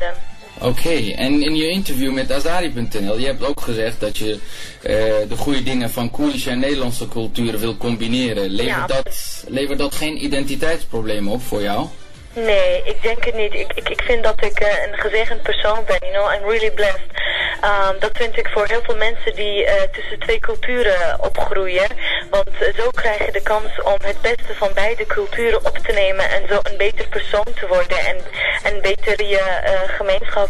A: Oké, okay. en in je interview met Azari.nl, je hebt ook gezegd dat je de goede dingen van Koerdische en Nederlandse culturen wil combineren. Levert,
O: ja.
A: dat, levert dat geen identiteitsprobleem op voor jou?
O: Nee, ik denk het niet. Ik, ik, ik vind dat ik uh, een gezegend persoon ben, you know, I'm really blessed. Um, dat vind ik voor heel veel mensen die uh, tussen twee culturen opgroeien. Want uh, zo krijg je de kans om het beste van beide culturen op te nemen en zo een beter persoon te worden en, en beter je gemeenschap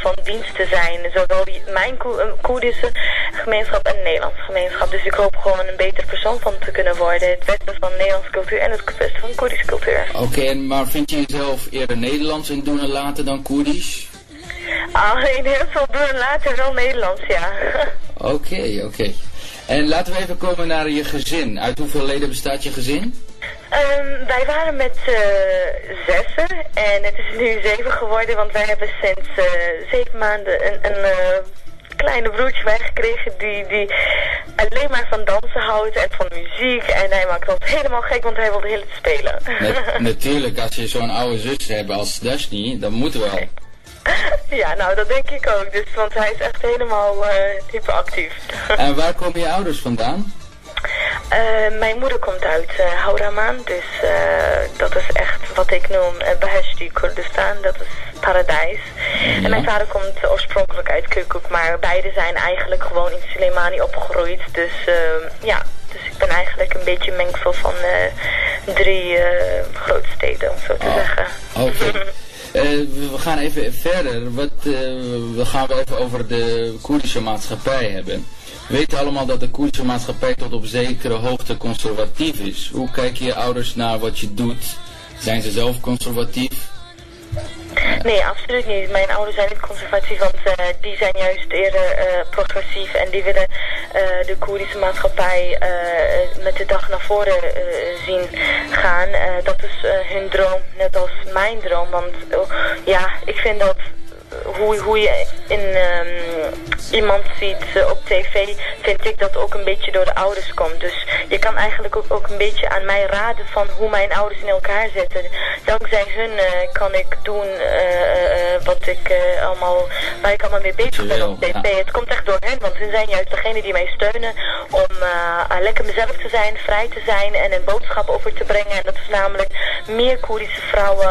O: van dienst te zijn. Zowel mijn Koerdische gemeenschap en Nederlandse gemeenschap. Dus ik hoop gewoon een beter persoon van te kunnen worden. Het beste van Nederlandse cultuur en het beste van Koerdische cultuur.
A: Oké, okay, maar vind je jezelf eerder Nederlands in doen en laten dan Koerdisch?
O: Ah, in heel veel doen en laten wel Nederlands, ja.
A: Oké, oké. Okay. En laten we even komen naar je gezin. Uit hoeveel leden bestaat je gezin?
O: Um, wij waren met uh, zessen en het is nu zeven geworden, want wij hebben sinds uh, zeven maanden een, een uh, kleine broertje bijgekregen die, die alleen maar van dansen houdt en van muziek. En hij maakt ons helemaal gek, want hij wil de hele tijd spelen.
A: Net, natuurlijk, als je zo'n oude zus hebt als Dashni, dan moet wel.
O: Ja, nou dat denk ik ook. Dus, want hij is echt helemaal uh, hyperactief.
A: en waar komen je ouders vandaan?
O: Uh, mijn moeder komt uit uh, Hauraman, dus uh, dat is echt wat ik noem uh, Beheshti Kurdistan, dat is paradijs. Ja. En mijn vader komt oorspronkelijk uit Kirkuk, maar beide zijn eigenlijk gewoon in Soleimani opgegroeid. Dus ja, dus ik ben eigenlijk een beetje mengsel van drie grootsteden, om zo te
A: oh.
O: zeggen.
A: Oké. Okay. we gaan even verder. Wat, we gaan we even over de Koerdische maatschappij hebben. We weten allemaal dat de Koerdische maatschappij tot op zekere hoogte conservatief is. Hoe kijken je ouders naar wat je doet? Zijn ze zelf conservatief?
O: Nee, absoluut niet. Mijn ouders zijn niet conservatief, want uh, die zijn juist eerder uh, progressief en die willen uh, de Koerdische maatschappij met de dag naar voren zien gaan. dat is hun droom, net als mijn droom. Want ja, ik vind dat hoe, hoe je in um, iemand ziet uh, op tv, vind ik dat ook een beetje door de ouders komt. Dus je kan eigenlijk ook, ook een beetje aan mij raden van hoe mijn ouders in elkaar zitten. Dankzij hun uh, kan ik doen uh, wat ik allemaal, waar ik allemaal mee bezig ben op tv. Ja. Het komt echt door hen, want hun zijn juist degene die mij steunen om lekker mezelf te zijn, vrij te zijn en een boodschap over te brengen. En dat is namelijk meer Koerdische vrouwen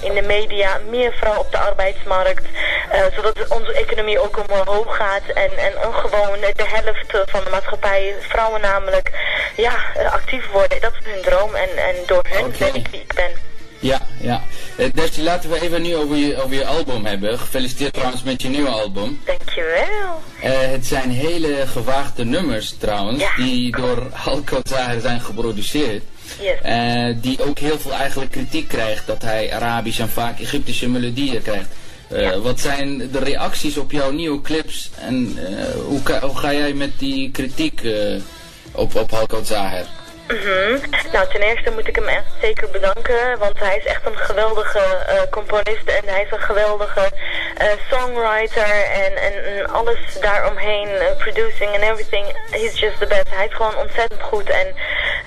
O: in de media, meer vrouwen op de arbeidsmarkt. Eh, zodat onze economie ook omhoog gaat en, en eh, gewoon de helft eh, van de maatschappij, vrouwen namelijk, ja, eh, actief worden. Dat is hun droom en, en door hun ben ik wie ik ben.
A: Ja, ja. Uh, Desti, laten we even nu over je, over je album hebben. Gefeliciteerd trouwens met je nieuwe album.
O: Dankjewel.
A: Eh, het zijn hele gewaagde nummers trouwens, die door Halko Zahir zijn geproduceerd.
O: Yes.
A: Eh, die ook heel veel eigenlijk kritiek krijgt dat hij Arabisch en vaak Egyptische melodieën krijgt. Eh, Wat zijn de reacties op jouw nieuwe clips en eh, hoe, ga jij met die kritiek eh, op, op
O: Mhm. Nou, ten eerste moet ik hem echt zeker bedanken, want hij is echt een geweldige eh, componist en hij is een geweldige eh, songwriter en, en, en alles daaromheen, eh, producing and everything, he's just the best. Hij is gewoon ontzettend goed en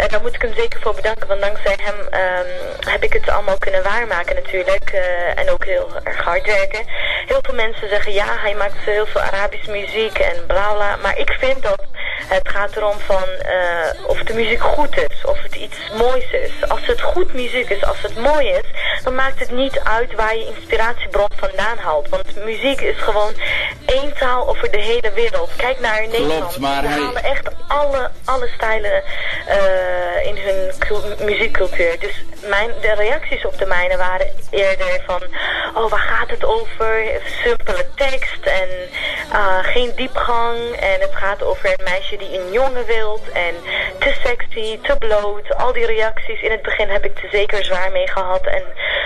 O: daar moet ik hem zeker voor bedanken, want dankzij hem ehm, heb ik het allemaal kunnen waarmaken natuurlijk en ook heel erg hard werken. Heel veel mensen zeggen ja, hij maakt heel veel Arabische muziek en bla bla, maar ik vind dat het gaat erom van eh, of de muziek goed is, of het iets moois is. Als het goed muziek is, als het mooi is, dan maakt het niet uit waar je inspiratiebron vandaan haalt. Want muziek is gewoon één taal over de hele wereld. Kijk naar Nederland.
A: maar
O: Ze
A: hij-
O: halen echt alle, alle stijlen eh, in hun cul- muziekcultuur. Dus mijn, de reacties op de mijne waren eerder van, oh waar gaat het over? Simpele tekst en eh, geen diepgang. En het gaat over een meisje die een jongen wilt en te sexy, te bloot. Al die reacties. In het begin heb ik er zeker zwaar mee gehad en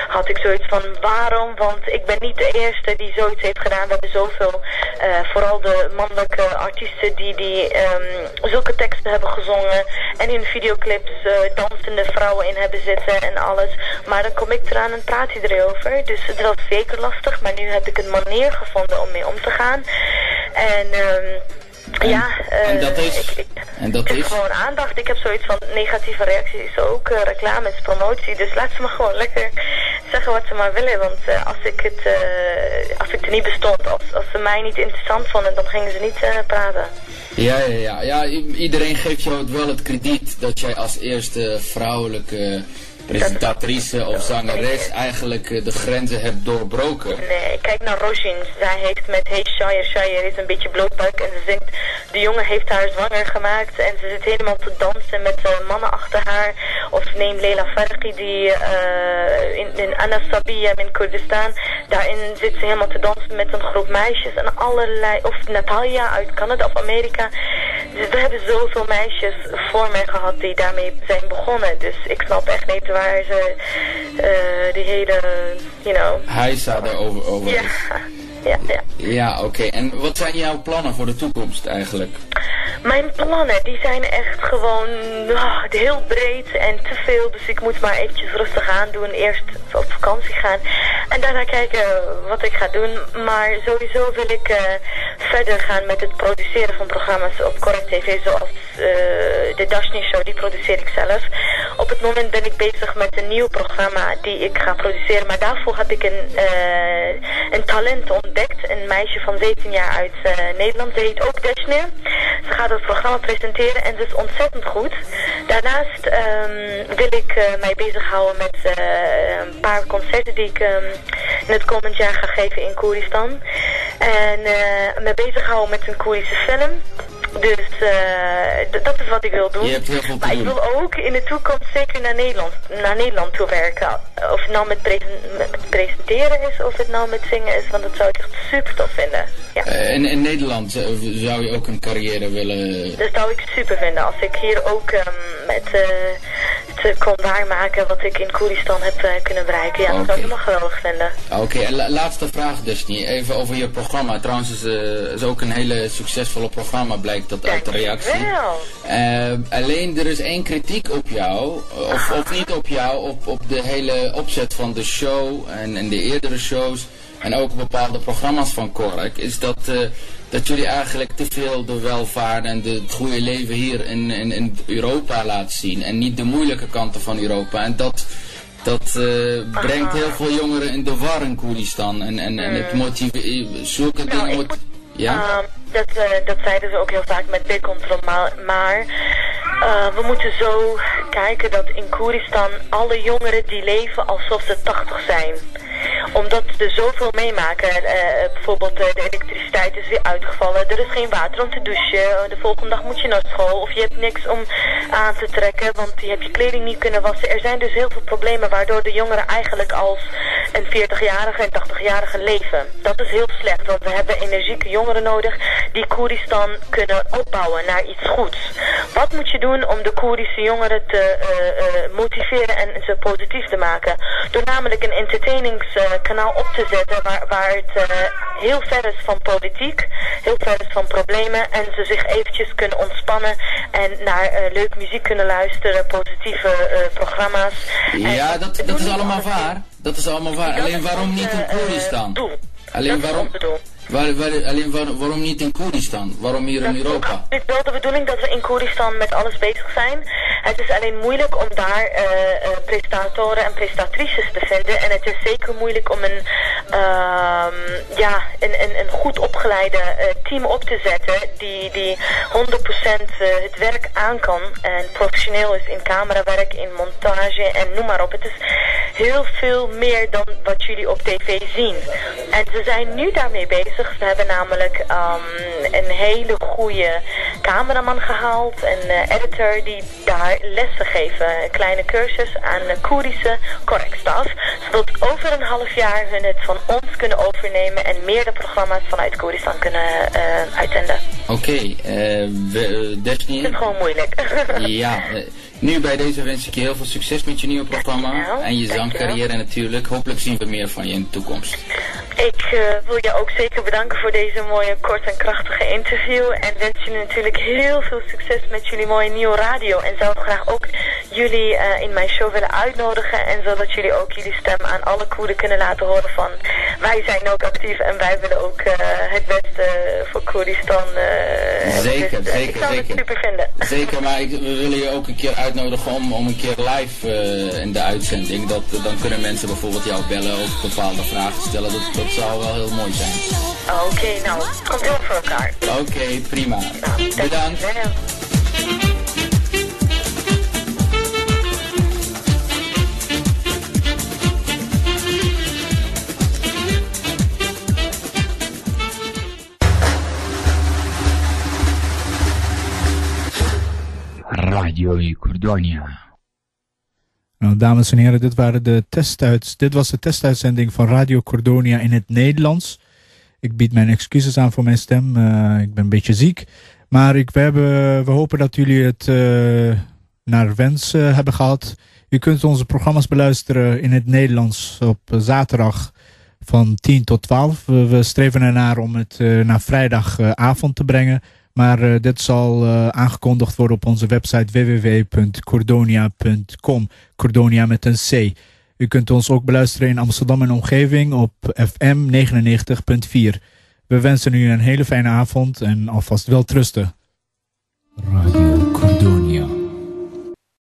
O: had ik zoiets van, waarom? Want ik ben niet de eerste die zoiets heeft gedaan. We hebben zoveel, eh, vooral de mannelijke artiesten die, die ehm, zulke teksten hebben gezongen en in videoclips eh, dansende vrouwen in hebben zitten en alles. Maar dan kom ik eraan en praat hij erover. Dus het was zeker lastig, maar nu heb ik een manier gevonden om mee om te gaan. En ehm, ja, eh,
A: en dat is?
O: ik, ik,
A: En dat is?
O: gewoon aandacht. Ik heb zoiets van negatieve reacties is ook eh, reclame, is promotie. Dus laat ze maar gewoon lekker zeggen wat ze maar willen. Want eh, als ik het, eh, als ik er niet bestond, als, als ze mij niet interessant vonden, dan gingen ze niet eh, praten.
A: Ja, ja, ja. ja iedereen geeft jou wel het krediet dat jij als eerste vrouwelijke presentatrice of zangeres eigenlijk eh, de grenzen hebt doorbroken.
O: Nee, kijk naar Roshin. Zij heeft met Hey Shire, Shire is een beetje blootbuik en ze zingt, de jongen heeft haar zwanger gemaakt en ze zit helemaal te dansen met mannen achter haar. Of neem Leila Farqi die eh, in, in Anasabia in Kurdistan, daarin zit ze helemaal te dansen met een groep meisjes en allerlei, of Natalia uit Canada of Amerika. Dus we hebben zoveel meisjes voor mij gehad die daarmee zijn begonnen. Dus ik snap echt niet waar ze eh, die hele, you know...
A: Hij staat daarover over.
O: Ja, ja, ja.
A: Oké. En wat zijn jouw plannen voor de toekomst eigenlijk?
O: Mijn plannen, die zijn echt gewoon ah, heel breed en te veel. Dus ik moet maar eventjes rustig aan doen. Eerst op vakantie gaan. En daarna kijken wat ik ga doen. Maar sowieso wil ik eh, verder gaan met het produceren van programma's op Correct TV. Zoals eh, de Dashni Show, die produceer ik zelf. Op het moment ben ik bezig met een nieuw programma die ik ga produceren. Maar daarvoor heb ik een, eh, een talent ontdekt. Een meisje van 17 jaar uit eh, Nederland. Ze heet ook Dashni. Ze gaat het programma presenteren en ze is ontzettend goed. Daarnaast ehm, wil ik eh, mij bezighouden met eh, een paar concerten die ik ehm, in het komend jaar ga geven in Koeristan. En me bezighouden met een Koerische film. Dus eh, d- dat is wat ik wil doen.
A: Je hebt heel veel te
O: maar ik wil ook in de toekomst zeker naar Nederland, naar Nederland toe werken. Of het nou met, presen- met presenteren is of het nou met zingen is. Want dat zou ik echt super tof vinden. Ja.
A: Eh, in, in Nederland eh, zou je ook een carrière willen...
O: Dat zou ik super vinden als ik hier ook ehm, met eh, het kon waarmaken wat ik in Koeristan heb eh, kunnen bereiken. Ja, dat zou ik helemaal geweldig vinden.
A: Oké, en la- laatste vraag Destiny. Even over je programma. Trouwens is, eh, is ook een hele succesvolle programma, blijkt dat uit de reactie.
O: Wel.
A: Eh, alleen er is één kritiek op jou, of, of niet op jou, op, op de hele opzet van de show en, en de eerdere shows en ook bepaalde programma's van Kork, is dat, eh, dat jullie eigenlijk te veel de welvaart en de, het goede leven hier in, in, in Europa laten zien en niet de moeilijke kanten van Europa. En dat, dat eh, brengt heel veel jongeren in de war in Koeristan en, en, en het motiveert, zulke dingen moet... Ja?
O: Ehm, dat, eh, dat zeiden ze ook heel vaak met big control, maar, maar eh, we moeten zo kijken dat in Koeristan alle jongeren die leven alsof ze 80 zijn. Omdat ze zoveel meemaken. Eh, bijvoorbeeld eh, de elektriciteit is weer uitgevallen. Er is geen water om te douchen. De volgende dag moet je naar school. Of je hebt niks om aan te trekken. Want je hebt je kleding niet kunnen wassen. Er zijn dus heel veel problemen waardoor de jongeren eigenlijk als een 40-jarige en 80-jarige leven. Dat is heel slecht. Want we hebben energieke jongeren nodig die Koeristan kunnen opbouwen naar iets goeds. Wat moet je doen om de Koerdische jongeren te eh, eh, motiveren en ze positief te maken? Door namelijk een entertainingskanaal op te zetten waar, waar het eh, heel ver is van politiek, heel ver is van problemen en ze zich eventjes kunnen ontspannen en naar leuk muziek kunnen luisteren, positieve programma's.
A: Ja,
O: En
A: dat, dat is allemaal waar. Dat is allemaal waar. Alleen waarom niet in
O: eh, eh,
A: Koerdistan?
O: doel.
A: Alleen waarom. Waar, waar, alleen waar- waarom niet in Koerdistan? Waarom hier in Europa?
O: Het is wel de bedoeling dat we in Koerdistan met alles bezig zijn. Het is alleen moeilijk om daar eh, presentatoren en presentatrices te vinden. En het is zeker moeilijk om een, ehm, ja, een, een, een goed opgeleide eh, team op te zetten die, die 100% eh, het werk aan kan. En professioneel is in camerawerk, in montage en noem maar op. Het is heel veel meer dan wat jullie op tv zien. En ze zijn nu daarmee bezig. Ze hebben namelijk ehm, een hele goede cameraman gehaald, een eh, editor die daar lessen geven. Een kleine cursus aan de Koerdische correctstaf. Zodat over een half jaar hun het van ons kunnen overnemen en meer de programma's vanuit Koerdistan kunnen eh, uitzenden.
A: Oké, we- eh, Destiny.
O: Het is gewoon moeilijk.
A: Ja, nu bij deze wens ik je heel veel succes met je nieuwe programma.
O: Dankjewel,
A: En je zangcarrière natuurlijk. Hopelijk zien we meer van je in de toekomst.
O: Ik eh, wil je ook zeker bedanken voor deze mooie, kort en krachtige interview. En wens jullie natuurlijk heel veel succes met jullie mooie nieuwe radio. En zou graag ook jullie eh, in mijn show willen uitnodigen. En zodat jullie ook jullie stem aan alle Koerden kunnen laten horen van... Wij zijn ook actief en wij willen ook eh, het beste voor Koerdistan.
A: Zeker,
O: dus,
A: zeker,
O: Ik zou
A: zeker.
O: het super vinden.
A: Zeker, maar ik, we willen je ook een keer uitnodigen om, om een keer live eh, in de uitzending. Dat, dan kunnen mensen bijvoorbeeld jou bellen of bepaalde vragen stellen. Dat, dat zou wel heel mooi zijn.
O: Oké, nou, komt heel voor elkaar.
A: Oké, prima. Bedankt.
E: Radio Cordonia.
H: Nou, dames en heren, dit, waren de testuits, dit was de testuitzending van Radio Cordonia in het Nederlands. Ik bied mijn excuses aan voor mijn stem. eh, ik ben een beetje ziek. Maar ik, we, hebben, we hopen dat jullie het eh, naar wens eh, hebben gehad. U kunt onze programma's beluisteren in het Nederlands op zaterdag van 10 tot 12. We, we streven ernaar om het naar vrijdagavond te brengen. Maar eh, dit zal eh, aangekondigd worden op onze website www.cordonia.com. Cordonia met een C. U kunt ons ook beluisteren in Amsterdam en omgeving op FM 99.4. We wensen u een hele fijne avond en alvast wel trusten.